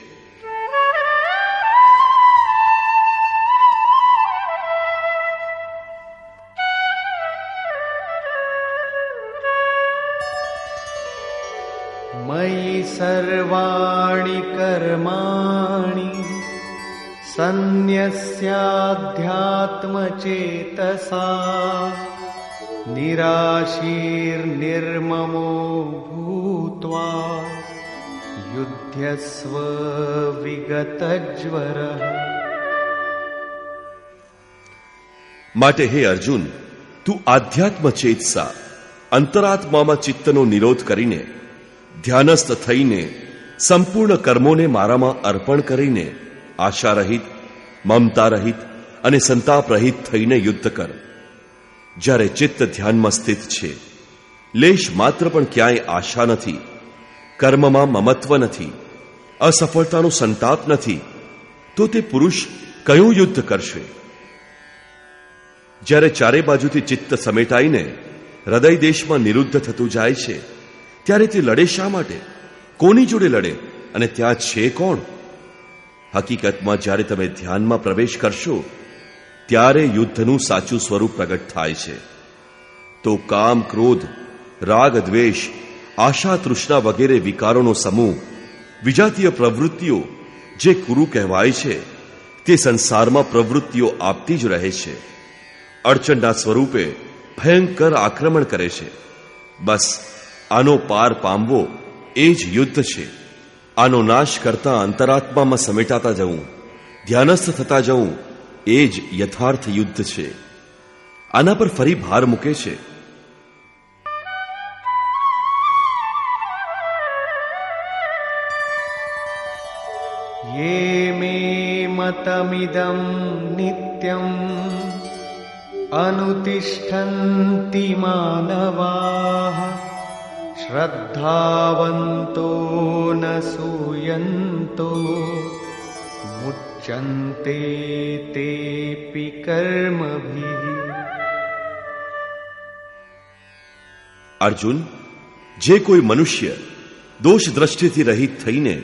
વિગતજ્વર માટે હે અર્જુન તું આધ્યાત્મ ચેતસા અંતરાત્મામાં ચિત્તનો નિરોધ કરીને ધ્યાનસ્થ થઈને સંપૂર્ણ કર્મોને મારામાં અર્પણ કરીને આશા રહિત મમતા રહિત અને સંતાપ રહિત થઈને યુદ્ધ કર જ્યારે ચિત્ત ધ્યાનમાં સ્થિત છે લેશ માત્ર પણ ક્યાંય આશા નથી કર્મમાં મમત્વ નથી અસફળતાનો સંતાપ નથી, તો તે પુરુષ કયું યુદ્ધ કરશે? જ્યારે ચારે બાજુથી ચિત્ત સમેટાઈને હૃદય દેશમાં નિરુદ્ધ થતું જાય છે, ત્યારે તે લડે શા માટે? કોની જોડે લડે? અને ત્યાં છે કોણ? હકીકતમાં જ્યારે તમે ધ્યાનમાં પ્રવેશ કરશો, ત્યારે યુદ્ધનું સાચું સ્વરૂપ પ્રગટ થાય છે. તો કામ, ક્રોધ, રાગ, દ્વેષ, આશા, તૃષ્ણા વગેરે વિકારોનો સમૂહ વિજાતીય પ્રવૃત્તિઓ જે કુરુ કહેવાય છે, તે સંસારમાં પ્રવૃત્તિઓ આપતી જ રહે છે. અડચણના સ્વરૂપે ભયંકર આક્રમણ કરે છે. બસ, આનો પાર પામવો એ જ યુદ્ધ છે. આનો નાશ કરતા અંતરાત્મામાં સમેટાતા જવું, ધ્યાનસ્થ થતા જવું એ જ યથાર્થ યુદ્ધ છે. આના પર ફરી ભાર મૂકે છે. मतमिदं नित्यम् अनुतिष्ठन्ति मानवाः श्रद्धावन्तो न सूयन्तो मुच्यन्ते तेऽपि कर्मभिः અર્જુન જે કોઈ મનુષ્ય દોષ દ્રષ્ટિથી રહિત થઈને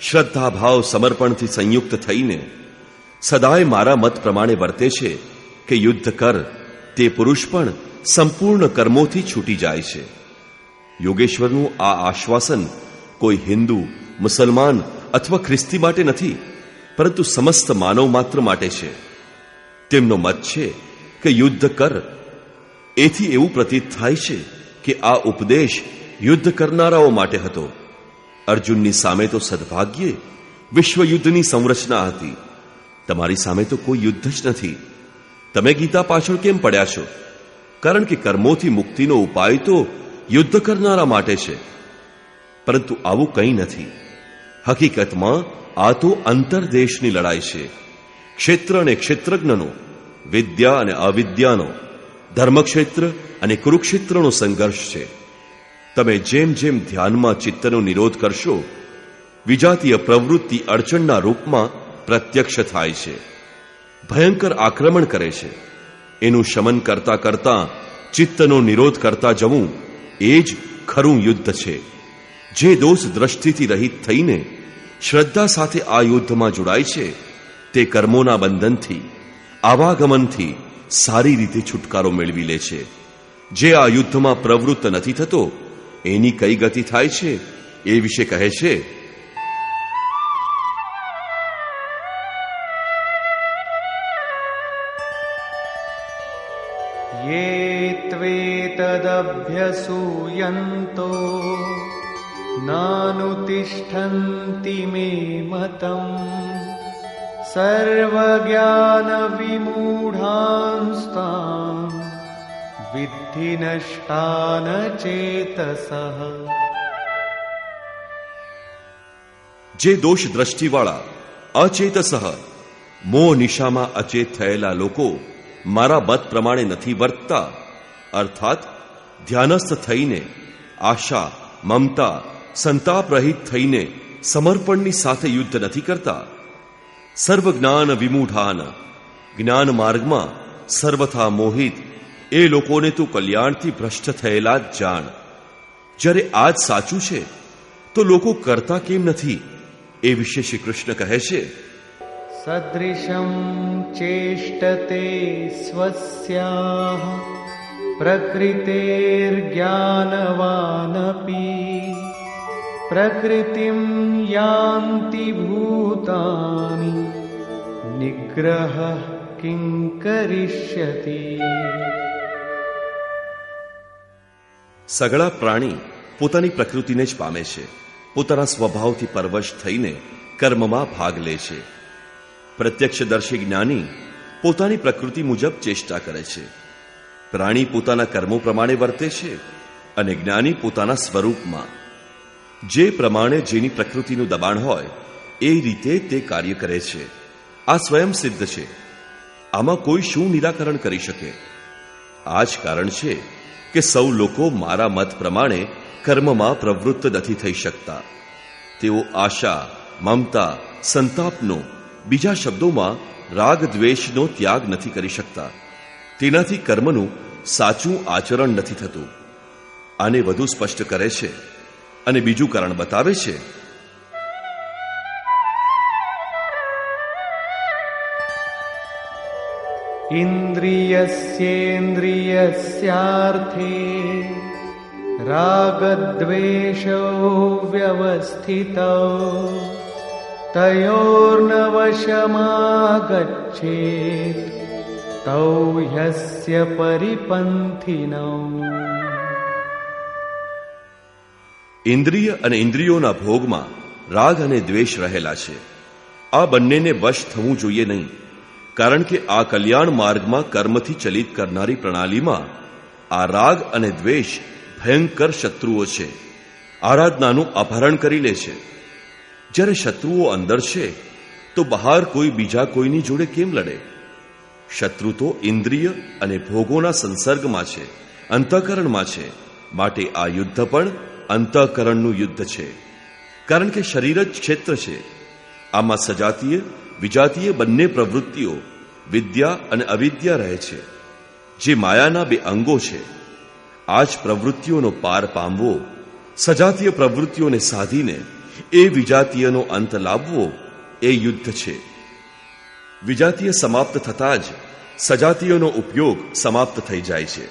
શ્રદ્ધાભાવ સમર્પણથી સંયુક્ત થઈને સદાય મારા મત પ્રમાણે વર્તે છે કે યુદ્ધ કર, તે પુરુષ પણ સંપૂર્ણ કર્મોથી છૂટી જાય છે. યોગેશ્વરનું આ આશ્વાસન કોઈ હિન્દુ, મુસલમાન અથવા ખ્રિસ્તી માટે નથી, પરંતુ સમસ્ત માનવ માત્ર માટે છે. તેમનો મત છે કે યુદ્ધ કર, એથી એવું પ્રતીત થાય છે કે આ ઉપદેશ યુદ્ધ કરનારાઓ માટે હતો. અર્જુનની સામે તો સદભાગ્યે વિશ્વયુદ્ધની સંરચના હતી. તમારી સામે તો કોઈ યુદ્ધ જ નથી. તમે ગીતા પાછળ કેમ પડ્યા છો? કારણ કે કર્મોથી મુક્તિનો ઉપાય તો યુદ્ધ કરનારા માટે છે. પરંતુ આવું કંઈ નથી. હકીકતમાં આ તો અંતરદેશની લડાઈ છે. ક્ષેત્ર અને ક્ષેત્રજ્ઞનો, વિદ્યા અને અવિદ્યાનો, ધર્મક્ષેત્ર અને કુરુક્ષેત્રનો સંઘર્ષ છે. તમે જેમ જેમ ધ્યાનમાં ચિત્તનો નિરોધ કરશો, વિજાતીય પ્રવૃત્તિ અડચણના રૂપમાં પ્રત્યક્ષ થાય છે. ભયંકર આક્રમણ કરે છે. એનું શમન કરતા કરતા ચિત્તનો નિરોધ કરતા જવું એ જ ખરું યુદ્ધ છે. જે દોષ દ્રષ્ટિથી રહિત થઈને શ્રદ્ધા સાથે આ યુદ્ધમાં જોડાય છે, તે કર્મોના બંધનથી, આવાગમનથી સારી રીતે છુટકારો મેળવી લે છે. જે આ યુદ્ધમાં પ્રવૃત્ત નથી થતો, એની કઈ ગતિ થાય છે એ વિશે કહે છે त्वेतदभ्यसूयन्तो नानुतिष्ठन्ति मे मतम् सर्वज्ञानविमूढांस्तान् विद्धि नष्टान चेतसः જે દોષ દ્રષ્ટિવાળા અચેતસહ મોહ નિશામાં અચેત થયેલા લોકો મારા મત પ્રમાણે નથી વર્તતા અર્થાત ધ્યાનસ્થ થઈને, આશા, મમતા સંતાપ રહિત થઈને સમર્પણની સાથે યુદ્ધ નથી કરતા. સર્વ જ્ઞાન વિમુઢાન. જ્ઞાન માર્ગમાં સર્વથા મોહિત. એ લોકોને તું કલ્યાણથી ભ્રષ્ટ થયેલા જ જાણ. જ્યારે આજ સાચું છે, તો લોકો કરતા કેમ નથી? એ વિશે શ્રી કૃષ્ણ કહે છે, સદૃશમ ચેષ્ટતે સ્વસ્યા प्रकृतेर्ज्ञानवानपि प्रकृतिं यान्ति भूतानि निग्रहः किं करिष्यति સગળા પ્રાણી પોતાની પ્રકૃતિને જ પામે છે પોતાના સ્વભાવથી પરવશ થઈને કર્મમાં ભાગ લે છે પ્રત્યક્ષદર્શી જ્ઞાની પોતાની પ્રકૃતિ મુજબ ચેષ્ટા કરે છે પ્રાણી પોતાના કર્મો પ્રમાણે વર્તે છે અને જ્ઞાની પોતાના સ્વરૂપમાં. જે પ્રમાણે જેની પ્રકૃતિનું દબાણ હોય, એ રીતે તે કાર્ય કરે છે. આ સ્વયં સિદ્ધ છે. આમાં કોઈ શું નિરાકરણ કરી શકે? આ જ કારણ છે કે સૌ લોકો મારા મત પ્રમાણે કર્મમાં પ્રવૃત્ત નથી થઈ શકતા. તેઓ આશા, મમતા, સંતાપનો, બીજા શબ્દોમાં રાગ દ્વેષનો ત્યાગ નથી કરી શકતા. તેનાથી કર્મનું સાચું આચરણ નથી થતું. આને વધુ સ્પષ્ટ કરે છે અને બીજું કારણ બતાવે છે. ઇન્દ્રિયસ્યેન્દ્રિયસ્યાર્થે રાગદ્વેષો વ્યવસ્થિત તયોર્નવશમાગચ્છેત. तौ ह्यस्य परिपन्थिनौ ઇન્દ્રિય અને ઇન્દ્રિયોના ભોગમાં રાગ અને દ્વેષ રહેલા છે આ બંનેને વશ થવું જોઈએ નહીં કારણ કે આ કલ્યાણ માર્ગમાં કર્મથી ચલિત કરનારી પ્રણાલીમાં આ રાગ અને દ્વેષ ભયંકર શત્રુઓ છે આરાધનાનું અપહરણ કરી લે છે જ્યારે શત્રુઓ અંદર છે તો બહાર કોઈ બીજા કોઈની જોડે કેમ લડે શત્રુ તો ઇન્દ્રિય અને ભોગોના સંસર્ગમાં છે, અંતઃકરણમાં છે. માટે આ યુદ્ધ પણ અંતઃકરણનું યુદ્ધ છે. કારણ કે શરીર જ ક્ષેત્ર છે. આમાં સજાતીય, વિજાતીય બંને પ્રવૃત્તિઓ વિદ્યા અને અવિદ્યા રહે છે, જે માયાના બે અંગો છે. આ જ પ્રવૃત્તિઓનો પાર પામવો, સજાતીય પ્રવૃત્તિઓને સાધીને એ વિજાતીયનો અંત લાવવો એ યુદ્ધ છે. વિજાતીય સમાપ્ત થતાં જ સજાતીયનો ઉપયોગ સમાપ્ત થઈ જાય છે.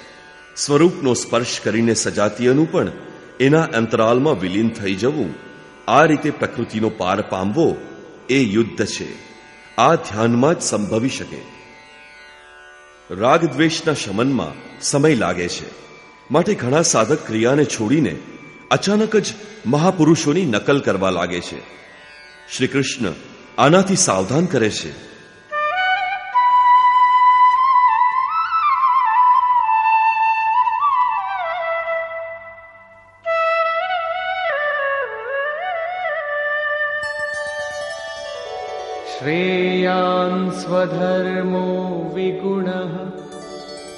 સ્વરૂપનો સ્પર્શ કરીને સજાતીયનું પણ એના અંતરાલમાં વિલીન થઈ જવું, આ રીતે પ્રકૃતિનો પાર પામવો એ યુદ્ધ છે. આ ધ્યાનમાં જ સંભવી શકે. રાગ દ્વેષના શમનમાં સમય લાગે છે. માટે ઘણા સાધક ક્રિયાને છોડીને અચાનક જ મહાપુરુષોની નકલ કરવા લાગે છે. શ્રી કૃષ્ણ આનાથી સાવધાન કરે છે. स्वधर्मो विगुणः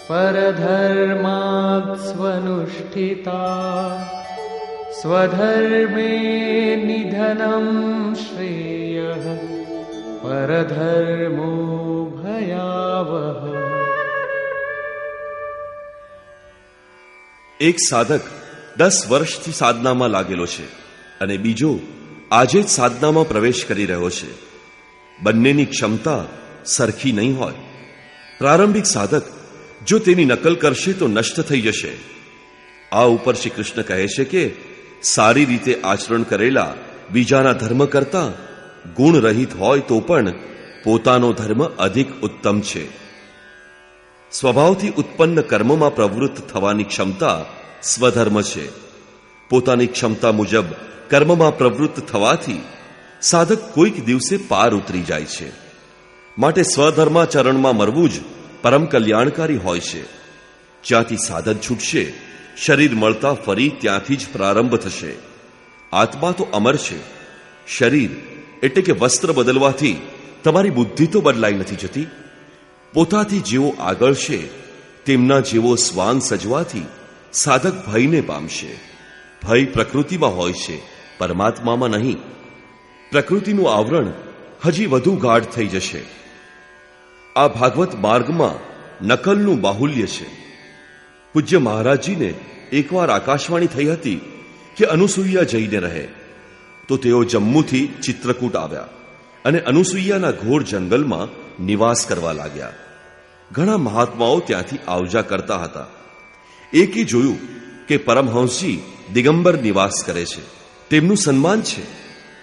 परधर्मात् स्वनुष्ठिता स्वधर्मे निधनं श्रेयः परधर्मो भयावः એક સાધક દસ વર્ષથી સાધનામાં લાગેલો છે અને બીજો આજે જ સાધનામાં પ્રવેશ કરી રહ્યો છે બંનેની ક્ષમતા સરખી નહીં હોય. પ્રારંભિક સાધક, જો તેની નકલ કરશે તો નષ્ટ થઈ જશે. આ ઉપર શ્રી કૃષ્ણ કહે છે કે, સારી રીતે આચરણ કરેલા બીજાના ધર્મ કરતા ગુણ રહિત હોય તો પણ પોતાનો ધર્મ અધિક ઉત્તમ છે. સ્વભાવથી ઉત્પન્ન કર્મમાં પ્રવૃત્ત થવાની ક્ષમતા સ્વધર્મ છે. પોતાની ક્ષમતા મુજબ કર્મમાં પ્રવૃત્ત થવાથી સાધક કોઈક દિવસે પાર ઉતરી જાય છે. માટે સ્વધર્માચરણમાં મરવું જ પરમ કલ્યાણકારી હોય છે. જ્યાંથી સાધન છૂટશે, શરીર મળતા ફરી ત્યાંથી જ પ્રારંભ થશે. આત્મા તો અમર છે. શરીર એટલે કે વસ્ત્ર બદલવાથી તમારી બુદ્ધિ તો બદલાઈ નથી જતી. પોતાથી જેવો આગળ છે, તેમના જેવો સ્વાન સજવાથી સાધક ભયને પામશે. ભય પ્રકૃતિમાં હોય છે, પરમાત્મામાં નહીં. પ્રકૃતિનું આવરણ હજી વધુ ગાઢ થઈ જશે. આ ભાગવત માર્ગમાં નકલનું બાહુલ્ય છે. પૂજ્ય મહારાજજીને એકવાર આકાશવાણી થઈ હતી કે અનુસૂયા જઈને રહે. તો તેઓ જમ્મુથી ચિત્રકૂટ આવ્યા અને અનુસૂયાના ઘોર જંગલમાં નિવાસ કરવા લાગ્યા. ઘણા મહાત્માઓ ત્યાંથી આવજા કરતા હતા. એકે જોયું કે પરમહંસજી દિગંબર નિવાસ કરે છે. તેમનું સન્માન છે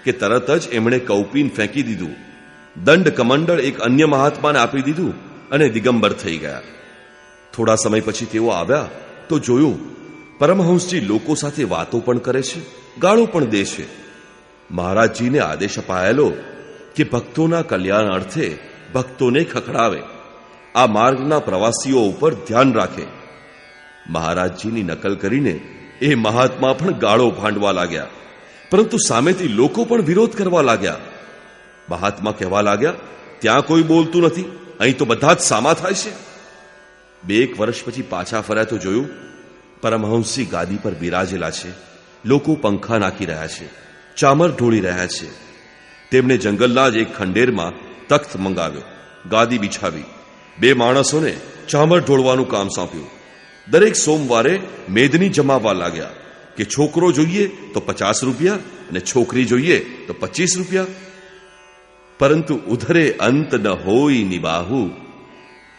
કે તરત જ એમણે કૌપીન ફેંકી દીધું. દંડ કમંડળ એક અન્ય મહાત્માને આપી દીધું અને દિગંબર થઈ ગયા. થોડા સમય પછી તેઓ આવ્યા તો જોયું, પરમહંસજી લોકો સાથે વાતો પણ કરે છે, ગાળો પણ દે છે. મહારાજજીને આદેશ અપાયેલો કે ભક્તોના કલ્યાણ અર્થે ભક્તોને ખખડાવે. આ માર્ગના પ્રવાસીઓ ઉપર ધ્યાન રાખે. મહારાજજીની નકલ કરીને એ મહાત્મા પણ ગાળો ભાંડવા લાગ્યા. પરંતુ સામેથી લોકો પણ વિરોધ કરવા લાગ્યા. મહાત્મા કહેવા લાગ્યા, ત્યાં કોઈ બોલતું નથી. અહીં તો બધા જ સામા થાય છે. બે એક વર્ષ પછી પાછા ફર્યા તો જોયું, પરમહંસી ગાદી પર બિરાજેલા છે. લોકો પંખા નાખી રહ્યા છે, ચામર ઢોળી રહ્યા છે. તેમણે જંગલના જ એક ખંડેરમાં તખ્ત મંગાવ્યો, ગાદી બિછાવી. બે માણસોને ચામર ઢોળવાનું કામ સોંપ્યું. દરેક સોમવારે મેદની જમાવવા લાગ્યા કે, છોકરો જોઈએ તો પચાસ રૂપિયા અને છોકરી જોઈએ તો પચીસ રૂપિયા પરંતુ ઉધરે અંત ન હોય નિબાહુ.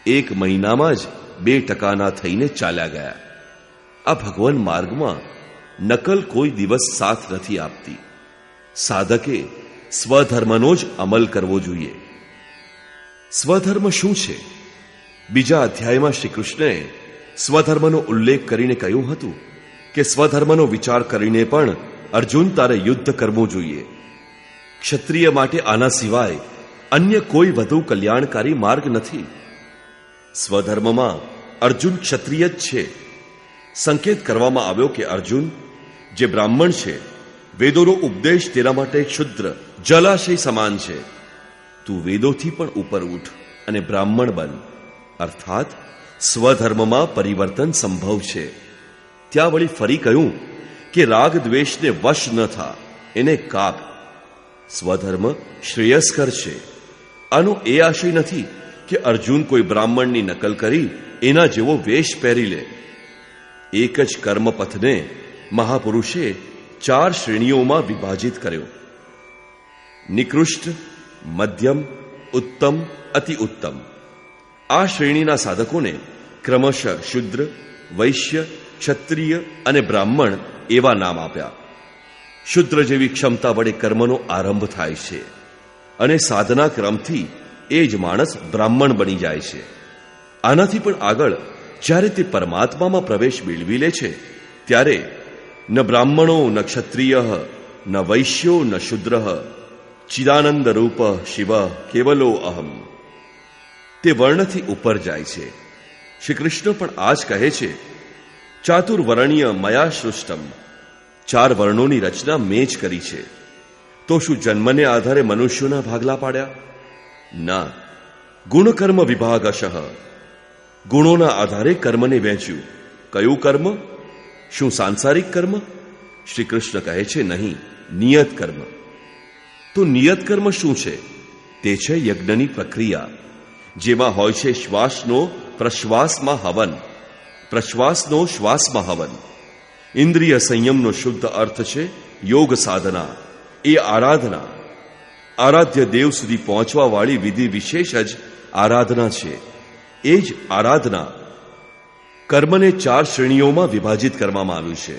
એક મહિનામાં જ બે ટકાના થઈને ચાલ્યા ગયા. આ ભગવાન માર્ગમાં નકલ કોઈ દિવસ સાથ નથી આપતી. સાધકે સ્વધર્મનો જ અમલ કરવો જોઈએ. સ્વધર્મ શું છે? બીજા અધ્યાયમાં શ્રી કૃષ્ણએ સ્વધર્મનો ઉલ્લેખ કરીને કહ્યું હતું કે સ્વધર્મનો વિચાર કરીને પણ અર્જુન તારે યુદ્ધ કરવું જોઈએ. ક્ષત્રિય માટે આના સિવાય અન્ય કોઈ વધુ કલ્યાણકારી માર્ગ નથી. સ્વધર્મમાં અર્જુન ક્ષત્રિય જ છે. સંકેત કરવામાં આવ્યો કે અર્જુન, જે બ્રાહ્મણ છે, વેદોનો ઉપદેશ તેના માટે ક્ષુદ્ર, જલાશય સમાન છે. તું વેદોથી પણ ઉપર ઉઠ અને બ્રાહ્મણ બન. અર્થાત, સ્વધર્મમાં પરિવર્તન સંભવ છે. ત્યાં વળી ફરી કહ્યું કે રાગ દ્વેષને વશ ન થા, એને કાપ. સ્વધર્મ શ્રેયસ્કર છે. આનો એ આશય નથી કે અર્જુન કોઈ બ્રાહ્મણની નકલ કરી એના જેવો વેશ પહેરી લે. એક જ કર્મપથને મહાપુરુષે ચાર શ્રેણીઓમાં વિભાજિત કર્યો. નિકૃષ્ટ, મધ્યમ, ઉત્તમ, અતિ ઉત્તમ. આ શ્રેણીના સાધકોને ક્રમશઃ શુદ્ર, વૈશ્ય, ક્ષત્રિય અને બ્રાહ્મણ એવા નામ આપ્યા. શુદ્ર જેવી ક્ષમતા વડે કર્મનો આરંભ થાય છે અને સાધના ક્રમથી એ જ માણસ બ્રાહ્મણ બની જાય છે. આનાથી પણ આગળ જ્યારે તે પરમાત્મામાં પ્રવેશ મેળવી લે છે, ત્યારે ન બ્રાહ્મણો, ન ક્ષત્રિય, ન વૈશ્યો, ન શુદ્ર, ચિદાનંદ રૂપ શિવ કેવલો અહમ. તે વર્ણથી ઉપર જાય છે. શ્રી કૃષ્ણ પણ આ જ કહે છે, ચાતુર્વર્ણ્ય મયા સૃષ્ટમ. ચાર વર્ણોની રચના મેં જ કરી છે. તો શું જન્મને આધારે મનુષ્યોના ભાગલા પાડ્યા? ના. ગુણકર્મ અશઃ ગુણોના આધારે કર્મને વહેંચ્યું. કયું કર્મ? શું સાંસારિક કર્મ? શ્રી કૃષ્ણ કહે છે, નહીં, નિયત કર્મ. તો નિયત કર્મ શું છે? તે છે યજ્ઞની પ્રક્રિયા, જેમાં હોય છે શ્વાસનો પ્રશ્વાસમાં હવન. પ્રશ્વાસનો શ્વાસમાં હવન. ઇન્દ્રિય સંયમનો શુદ્ધ અર્થ છે યોગ સાધના. એ આરાધના. આરાધ્ય દેવ સુધી પહોંચવાવાળી વિધિ વિશેષ જ આરાધના છે. એ જ આરાધના કર્મને ચાર શ્રેણીઓમાં વિભાજિત કરવામાં આવ્યું છે.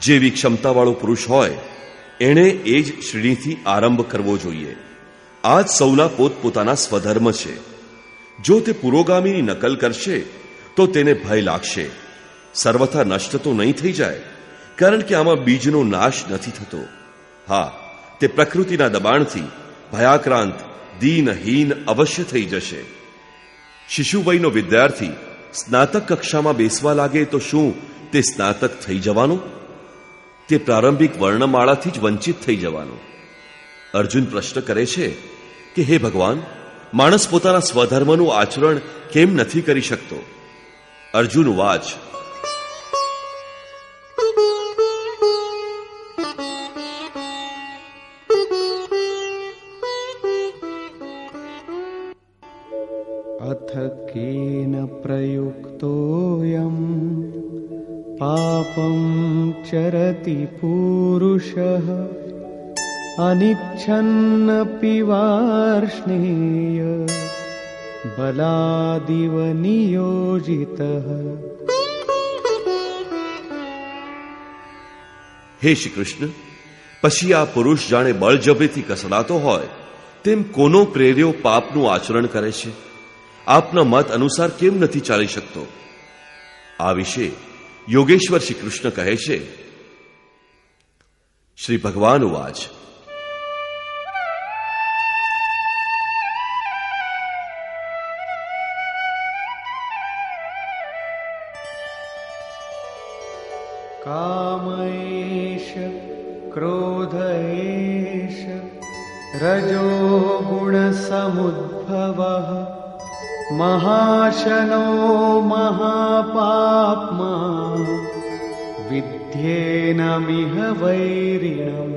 જેવી ક્ષમતાવાળો પુરુષ હોય, એણે એ જ શ્રેણીથી આરંભ કરવો જોઈએ. આ જ સૌના પોતપોતાના સ્વધર્મ છે. જો તે પુરોગામીની નકલ કરશે, તો તેને ભય લાગશે. સર્વથા નષ્ટ તો નહીં થઈ જાય, કારણ કે આમાં બીજનો નાશ નથી થતો. હા, તે પ્રકૃતિના દબાણથી ભયાક્રાંત, દીનહીન અવશ્ય થઈ જશે. શિશુવયનો વિદ્યાર્થી સ્નાતક કક્ષામાં બેસવા લાગે તો શું તે સ્નાતક થઈ જવાનો? તે પ્રારંભિક વર્ણમાળાથી જ વંચિત થઈ જવાનો. અર્જુન પ્રશ્ન કરે છે કે, હે ભગવાન, માણસ પોતાના સ્વધર્મનું આચરણ કેમ નથી કરી શકતો? અર્જુન વાચ अनिच्छन्नपि वार्ष्णेय बलादिव नियोजितः હે શ્રી કૃષ્ણ પછી આ પુરુષ જાણે બળજબરીથી કસડાતો હોય તેમ કોનો પ્રેર્યો પાપનું આચરણ કરે છે આપના મત અનુસાર કેમ નથી ચાલી શકતો આ વિશે યોગેશ્વર શ્રી કૃષ્ણ કહે છે શ્રી ભગવાન વાચ गुणसमुद्भवः महाशनो महापाप्मा विद्येनमिह वैरिणम्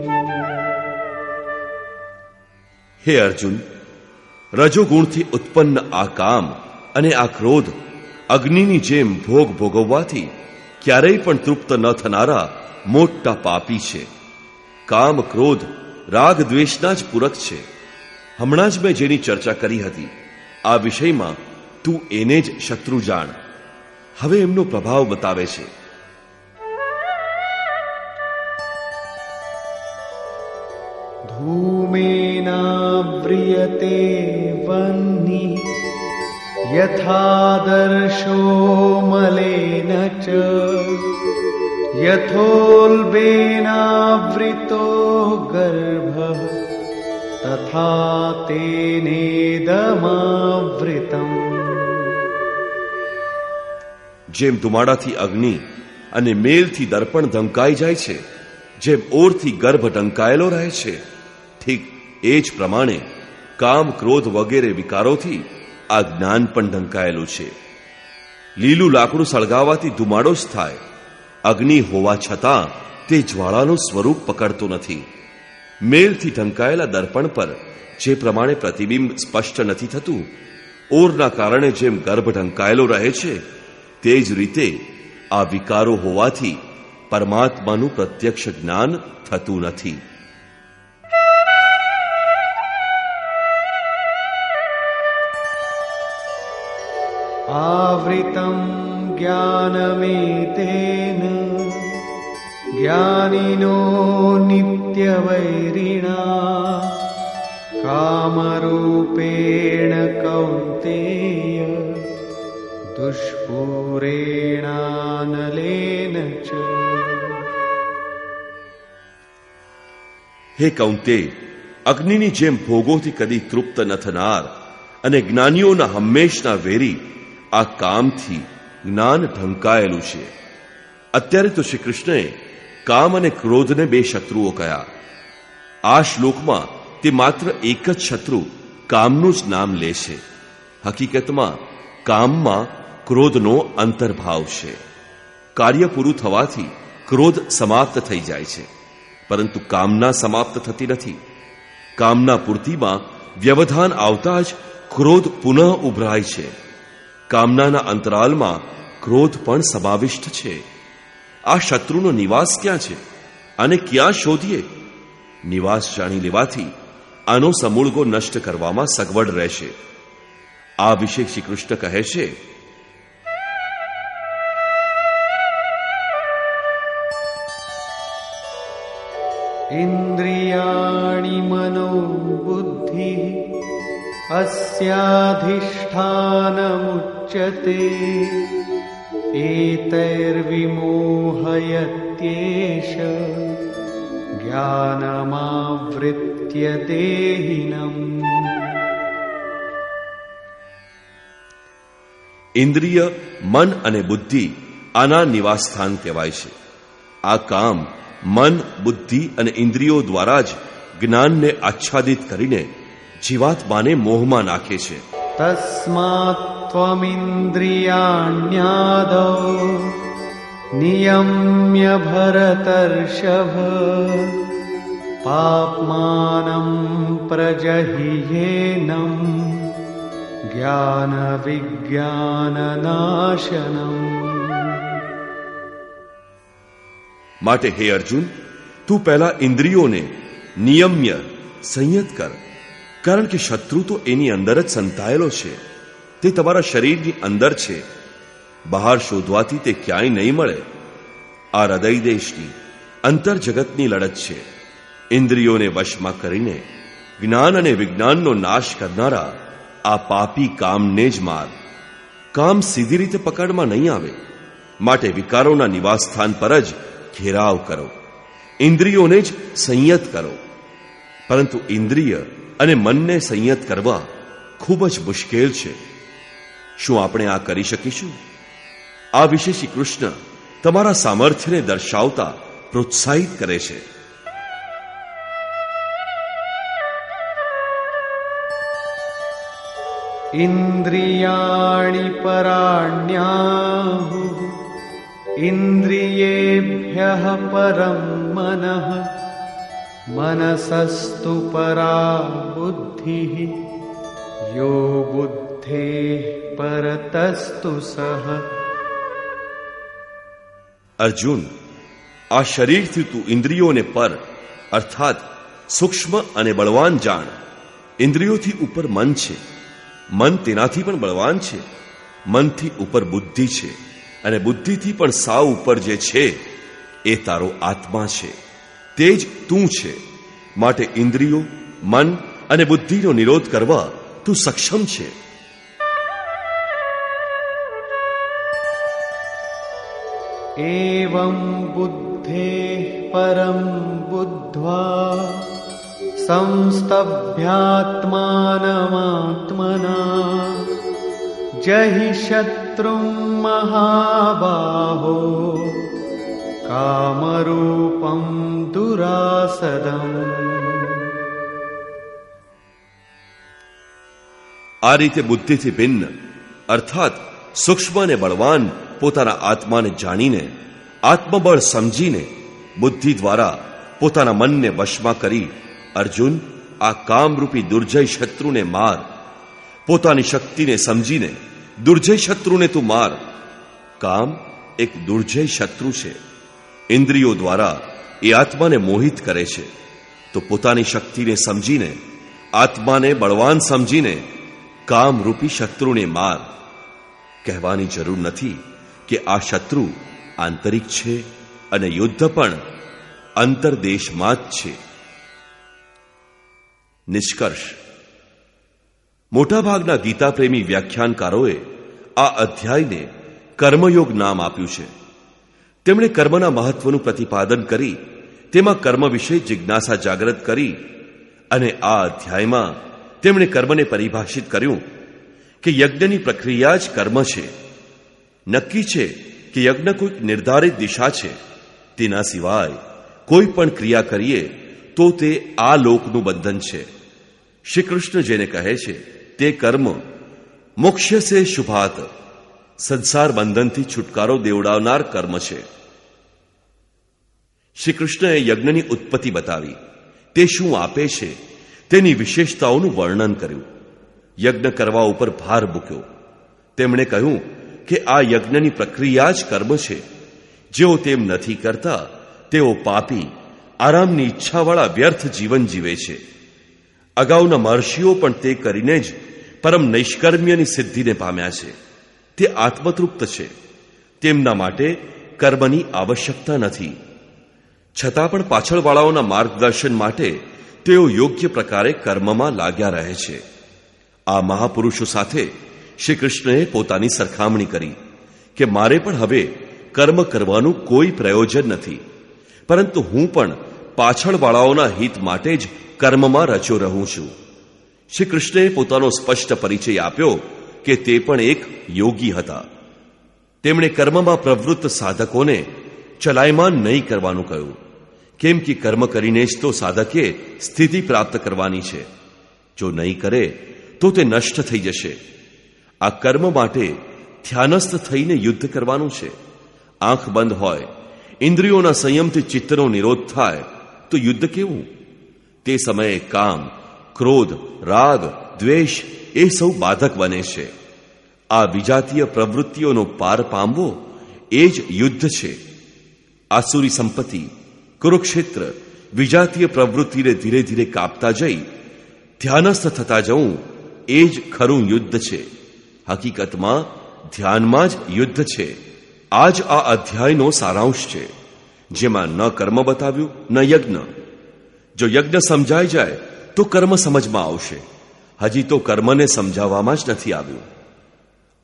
હે અર્જુન રજોગુણથી ઉત્પન્ન આ કામ અને આ ક્રોધ અગ્નિની જેમ ભોગ ભોગવવાથી ક્યારેય પણ તૃપ્ત ન થનારા મોટા પાપી છે કામ ક્રોધ રાગ દ્વેષના જ પૂરક છે હમણાં જ મેં જેની ચર્ચા કરી હતી, આ વિષયમાં તું એને જ શત્રુ જાણ. હવે એમનો પ્રભાવ બતાવે છે. ધૂમેનાવ્રિયતે વન્ની, યથાદર્શો મલેન ચ. યથોલ્બેનાવૃતો ગર્ભ तथा તેનેદમાવૃતમ જેમ ધુમાડાથી અગ્નિ અને મેલથી દર્પણ ધંકાઈ જાય છે, જેમ ઓરથી ગર્ભ ઢંકાયેલો રહે છે, ઠીક એ જ પ્રમાણે કામ, ક્રોધ વગેરે વિકારોથી આ જ્ઞાન પણ ઢંકાયેલું છે. લીલું લાકડું સળગાવવાથી ધુમાડો જ થાય. અગ્નિ હોવા છતાં તે જ્વાળાનું સ્વરૂપ પકડતું નથી. મેલથી ઢંકાયેલા દર્પણ પર જે પ્રમાણે પ્રતિબિંબ સ્પષ્ટ નથી થતું ઓરના કારણે જેમ ગર્ભ ઢંકાયેલો રહે છે તે જ રીતે આ વિકારો હોવાથી પરમાત્માનું પ્રત્યક્ષ જ્ઞાન થતું નથી आवृतं ज्ञानमेतेन ज्ञानिनो नित्यवैरिणा कामरूपेण कौन्तेय दुष्पूरेणानलेन च હે કૌંતે અગ્નિની જેમ ભોગોથી કદી તૃપ્ત ન થનાર અને જ્ઞાનીઓના હંમેશના વેરી આ કામથી જ્ઞાન ઢંકાયેલું છે અત્યારે તો શ્રી કૃષ્ણએ કામ અને ક્રોધને બે શત્રુઓ કયા. આ શ્લોકમાં તે માત્ર એક જ શત્રુ કામનું જ નામ લે છે હકીકતમાં કામમાં ક્રોધનો અંતર્ભાવ છે. કાર્ય પૂરું થવાથી ક્રોધ સમાપ્ત થઈ જાય છે. પરંતુ કામના સમાપ્ત થતી નથી. કામના પૂર્તિમાં વ્યવધાન આવતા જ ક્રોધ પુનઃ ઉભરાય છે. કામનાના અંતરાલમાં ક્રોધ પણ સમાવિષ્ટ છે. આ શત્રુનો નિવાસ ક્યાં છે? અને ક્યાં શોધીએ? નિવાસ જાણી લેવાથી આનો સમૂળગો નષ્ટ કરવામાં સગવડ રહેશે. આ વિશે શ્રી કહે છે, ઇન્દ્રિયાણી મનો બુદ્ધિ અસ્યાધિષ્ઠાનમુચ્યતે एतैर्विमोहयत्येष ज्ञानमावृत्य देहिनम् ઇન્દ્રિય મન અને બુદ્ધિ આના નિવાસસ્થાન કહેવાય છે આ કામ મન બુદ્ધિ અને ઇન્દ્રિયો દ્વારા જ જ્ઞાનને આચ્છાદિત કરીને જીવાત્માને મોહમાં નાખે છે तस्मात् त्वमिन्द्रियाण्यादौ नियम्य भरतर्षभ पाप्मानं प्रजहियेनम् ज्ञानविज्ञाननाशनम् માટે હે અર્જુન તું પહેલા ઇન્દ્રિયોને નિયમ્ય સંયત કર કારણ કે શત્રુ તો એની અંદર જ સંતાયેલો છે તે તમારા શરીરની અંદર છે. બહાર શોધવાથી તે ક્યાંય નહીં મળે. આ હૃદય દેશની અંતર જગતની લડત છે. ઇન્દ્રિયોને વશમાં કરીને જ્ઞાન અને વિજ્ઞાનનો નાશ કરનારા આ પાપી કામને જ માર. કામ સીધી રીતે પકડમાં નહીં આવે. માટે વિકારોના નિવાસસ્થાન પર જ ઘેરાવ કરો. ઇન્દ્રિયોને જ સંયત કરો. પરંતુ ઇન્દ્રિય અને મનને સંયત કરવા ખૂબ જ મુશ્કેલ છે. શું આપણે આ કરી શકીશું? આ વિશે શ્રી કૃષ્ણ તમારા સામર્થ્યને દર્શાવતા પ્રોત્સાહિત કરે છે. ઇન્દ્રિયાણિ પરાણ્યાહુ, ઇન્દ્રિયેભ્યઃ પરમ મનઃ, મનસસ્તુ પરા બુદ્ધિ યો બુદ્ધેઃ પરતસ્તુ સહ અર્જુન આ શરીરથી તું ઇન્દ્રિયોને પર, અર્થાત સૂક્ષ્મ અને બળવાન જાણ. ઇન્દ્રિયોથી ઉપર મન છે. મન તેનાથી પણ બળવાન છે. મનથી ઉપર બુદ્ધિ છે અને બુદ્ધિથી પણ સાવ ઉપર જે છે, એ તારો આત્મા છે. તે જ તું છે. માટે ઇન્દ્રિયો, મન અને બુદ્ધિનો નિરોધ કરવા તું સક્ષમ છે. एवं बुद्धेः परं बुद्ध्वा संस्तभ्यात्मानमात्मना जहि शत्रुं महाबाहो कामरूपं दुरासदम् આ રીતે બુદ્ધિથી ભિન્ન અર્થાત સૂક્ષ્મ અને બળવાન પોતાના આત્માને જાણીને, આત્મબળ સમજીને, બુદ્ધિ દ્વારા પોતાના મનને વશમાં કરી અર્જુન આ કામરૂપી દુર્જય શત્રુને માર. પોતાની શક્તિને સમજીને, દુર્જય શત્રુને તું માર. કામ એક દુર્જય શત્રુ છે. ઇન્દ્રિયો દ્વારા એ આત્માને મોહિત કરે છે. તો પોતાની શક્તિને સમજીને, આત્માને બળવાન સમજીને કામરૂપી શત્રુને માર. કહેવાની જરૂર નથી. કે આ શત્રુ આંતરિક છે અને યુદ્ધ પણ અંતરદેશમાં જ છે. નિષ્કર્ષ. મોટાભાગના ગીતાપ્રેમી વ્યાખ્યાનકારોએ આ અધ્યાયને કર્મયોગ નામ આપ્યું છે. તેમણે કર્મના મહત્વનું પ્રતિપાદન કરી, તેમાં કર્મ વિશે જિજ્ઞાસા જાગૃત કરી અને આ અધ્યાયમાં તેમણે કર્મને પરિભાષિત કર્યું કે યજ્ઞની પ્રક્રિયા જ કર્મ છે. નક્કી છે કે યજ્ઞ કોઈક નિર્ધારિત દિશા છે. તેના સિવાય કોઈ પણ ક્રિયા કરીએ તો તે આ લોકનું બંધન છે. શ્રી કૃષ્ણ જેને કહે છે, તે કર્મ મોક્ષ સે શુભાત. સંસાર બંધનથી છુટકારો દેવડાવનાર કર્મ છે. શ્રી કૃષ્ણએ યજ્ઞની ઉત્પત્તિ બતાવી. તે શું આપે છે તેની વિશેષતાઓનું વર્ણન કર્યું. યજ્ઞ કરવા ઉપર ભાર મૂક્યો. તેમણે કહ્યું કે આ યજ્ઞની પ્રક્રિયા જ કર્મ છે. જેઓ તેમ નથી કરતા, તેઓ પાપી, આરામની ઈચ્છાવાળા વ્યર્થ જીવન જીવે છે. અગાઉના મહર્ષિઓ પણ તે કરીને જ પરમ નૈષ્કર્મ્યની સિદ્ધિને પામ્યા છે. તે આત્મતૃપ્ત છે. તેમના માટે કર્મની આવશ્યકતા નથી. છતાં પણ પાછળવાળાઓના માર્ગદર્શન માટે તેઓ યોગ્ય પ્રકારે કર્મમાં લાગ્યા રહે છે. આ મહાપુરુષો સાથે શ્રી કૃષ્ણએ પોતાની સરખામણી કરી કે મારે પણ હવે કર્મ કરવાનું કોઈ પ્રયોજન નથી. પરંતુ હું પણ પાછળવાળાઓના હિત માટે જ કર્મમાં રચ્યો રહું છું. શ્રી કૃષ્ણએ પોતાનો સ્પષ્ટ પરિચય આપ્યો કે તે પણ એક યોગી હતા. તેમણે કર્મમાં પ્રવૃત્ત સાધકોને ચલાયમાન નહીં કરવાનું કહ્યું. કેમ કે કર્મ કરીને જ તો સાધકે સ્થિતિ પ્રાપ્ત કરવાની છે. જો નહીં કરે, તો તે નષ્ટ થઈ જશે. આ કર્મ માટે ધ્યાનસ્થ થઈને યુદ્ધ કરવાનું છે. આંખ બંધ હોય, ઇન્દ્રિયોના સંયમથી ચિત્તનો નિરોધ થાય, તો યુદ્ધ કેવું? તે સમયે કામ, ક્રોધ, રાગ, દ્વેષ એ સૌ બાધક બને છે. આ વિજાતીય પ્રવૃત્તિઓનો પાર પામવો એ જ યુદ્ધ છે. આસુરી સંપત્તિ, કુરુક્ષેત્ર, વિજાતીય પ્રવૃત્તિને ધીરે ધીરે કાપતા જઈ, ધ્યાનસ્થ થતા જવું એ જ ખરું યુદ્ધ છે. હકીકતમાં ધ્યાનમાં જ યુદ્ધ છે. આ જ આ અધ્યાયનો સારાંશ છે. જેમાં ન કર્મ બતાવ્યું, ન યજ્ઞ. જો યજ્ઞ સમજાઈ જાય, તો કર્મ સમજમાં આવશે. હજી તો કર્મને સમજાવવામાં જ નથી આવ્યું.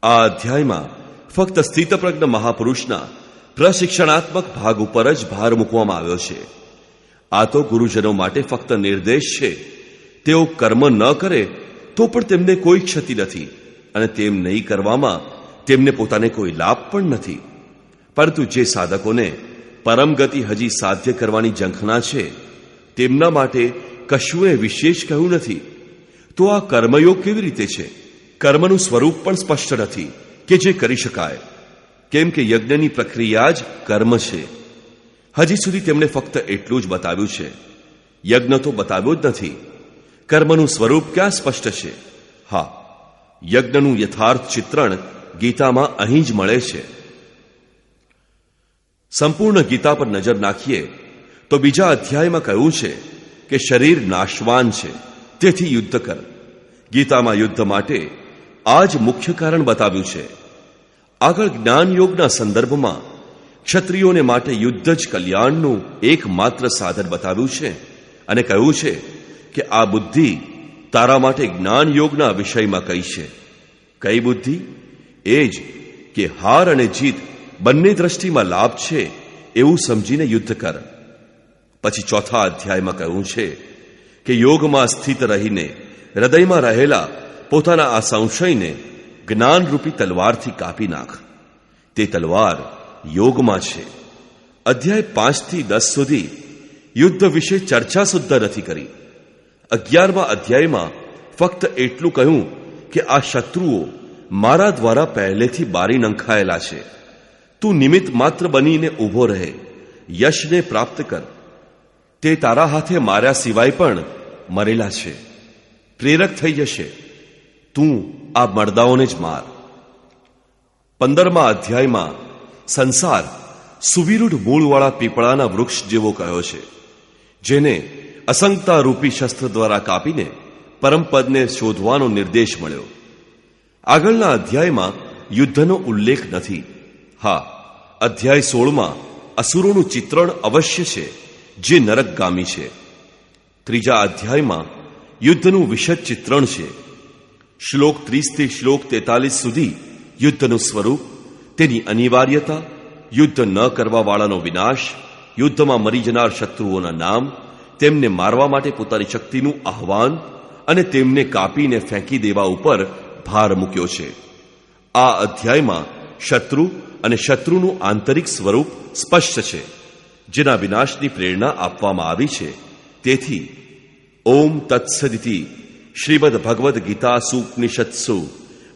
આ અધ્યાયમાં ફક્ત સ્થિતપ્રજ્ઞ મહાપુરુષના પ્રશિક્ષણાત્મક ભાગ ઉપર જ ભાર મૂકવામાં આવ્યો છે. આ તો ગુરુજનો માટે ફક્ત નિર્દેશ છે. તેઓ કર્મ ન કરે, તો પણ તેમને કોઈ ક્ષતિ નથી. અને તેમ નહીં કરવામાં તેમને પોતાને કોઈ લાભ પણ નથી. પરંતુ જે સાધકોને પરમગતિ હજી સાધ્ય કરવાની ઝંખના છે, તેમના માટે કશુંએ વિશેષ કહ્યું નથી. તો આ કર્મયોગ કેવી રીતે છે? કર્મનું સ્વરૂપ પણ સ્પષ્ટ નથી કે જે કરી શકાય. કેમ કે યજ્ઞની પ્રક્રિયા જ કર્મ છે. હજી સુધી તેમણે ફક્ત એટલું જ બતાવ્યું છે. યજ્ઞ તો બતાવ્યો જ નથી. કર્મનું સ્વરૂપ ક્યાં સ્પષ્ટ છે? હા યજ્ઞનું યથાર્થ ચિત્રણ ગીતામાં અહીં જ મળે છે. સંપૂર્ણ ગીતા પર નજર નાખીએ, તો બીજા અધ્યાયમાં કહ્યું છે કે શરીર નાશવાન છે, તેથી યુદ્ધ કર. ગીતામાં યુદ્ધ માટે આ જ મુખ્ય કારણ બતાવ્યું છે. આગળ જ્ઞાન યોગના સંદર્ભમાં ક્ષત્રિયોને માટે યુદ્ધ જ કલ્યાણનું એકમાત્ર સાધન બતાવ્યું છે અને કહ્યું છે કે આ બુદ્ધિ તારા માટે જ્ઞાન યોગના વિષયમાં કઈ છે. કઈ બુદ્ધિ? એ જ કે હાર અને જીત બંને દ્રષ્ટિમાં લાભ છે એવું સમજીને યુદ્ધ કર. પછી ચોથા અધ્યાયમાં કહ્યું છે કે યોગમાં સ્થિત રહીને હૃદયમાં રહેલા પોતાના આ સંશયને જ્ઞાનરૂપી તલવારથી કાપી નાખ. તે તલવાર યોગમાં છે. અધ્યાય પાંચથી દસ સુધી યુદ્ધ વિશે ચર્ચા સુદ્ધા નથી કરી. અગિયારમા અધ્યાયમાં ફક્ત એટલું કહ્યું કે આ શત્રુઓ મારા દ્વારા પહેલેથી બારી નંખાયેલા છે. તું નિમિત્ત માત્ર બનીને ઊભો રહે, યશને પ્રાપ્ત કર. તે તારા હાથે માર્યા સિવાય પણ મરેલા છે. પ્રેરક થઈ જશે. તું આ મરદાઓને જ માર. પંદરમા અધ્યાયમાં સંસાર સુવિરૂઢ મૂળવાળા પીપળાના વૃક્ષ જેવો કહ્યો છે, જેને અસંગતા રૂપી શસ્ત્ર દ્વારા કાપીને પરમપદને શોધવાનો નિર્દેશ મળ્યો. આગળના અધ્યાયમાં યુદ્ધનો ઉલ્લેખ નથી. હા, અધ્યાય સોળમાં અસુરોનું ચિત્રણ અવશ્ય છે, જે નરકગામી છે. ત્રીજા અધ્યાયમાં યુદ્ધનું વિશદ ચિત્રણ છે. શ્લોક ત્રીસથી શ્લોક તેતાલીસ સુધી યુદ્ધનું સ્વરૂપ, તેની અનિવાર્યતા, યુદ્ધ ન કરવાવાળાનો વિનાશ, યુદ્ધમાં મરી જનાર શત્રુઓના નામ તેમને મારવા માટે પોતાની શક્તિનું આહવાન અને તેમને કાપીને ફેંકી દેવા ઉપર ભાર મૂક્યો છે. આ અધ્યાયમાં શત્રુ અને શત્રુનું આંતરિક સ્વરૂપ સ્પષ્ટ છે, જેના વિનાશની પ્રેરણા આપવામાં આવી છે. તેથી, ઓમ તત્સદિતિ શ્રીમદ ભગવદ્ ગીતા સુપનિષત્સુ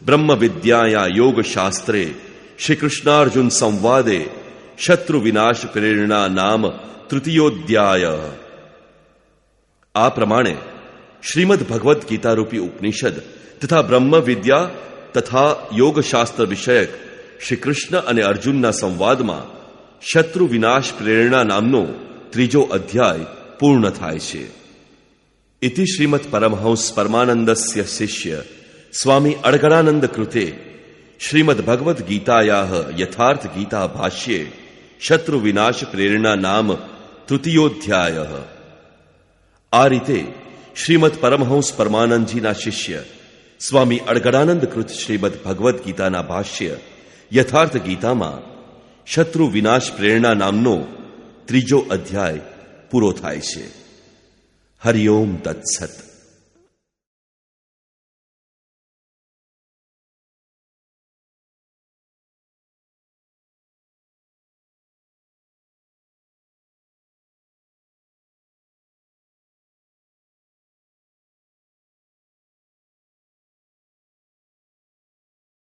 બ્રહ્મ વિદ્યાયા યોગ શાસ્ત્રે શ્રી કૃષ્ણાર્જુન સંવાદે શત્રુ વિનાશ પ્રેરણા નામ તૃતીયોધ્યાય. આ પ્રમાણે શ્રીમદ ભગવદ્ ગીતારૂપી ઉપનિષદ તથા બ્રહ્મ વિદ્યા તથા યોગશાસ્ત્ર વિષયક શ્રી કૃષ્ણ અને અર્જુનના સંવાદમાં શત્રુ વિનાશ પ્રેરણા નામનો ત્રીજો અધ્યાય પૂર્ણ થાય છે. ઇતિ શ્રીમદ પરમહંસ પરમાનંદસ્ય શિષ્ય સ્વામી અડગણાનંદ કૃતે શ્રીમદ ભગવદ્ ગીતાયા યથાર્થ ગીતા ભાષ્યે શત્રુ વિનાશ પ્રેરણા નામ તૃતીયોધ્યાય આ રીતે શ્રીમદ પરમહંસ પરમાનંદજીના શિષ્ય સ્વામી અડગડાનંદ કૃત શ્રીમદ ભગવદ્ ગીતાના ભાષ્ય યથાર્થ ગીતામાં શત્રુ વિનાશ પ્રેરણા નામનો ત્રીજો અધ્યાય પૂરો થાય છે. હરિઓમ તત્સત.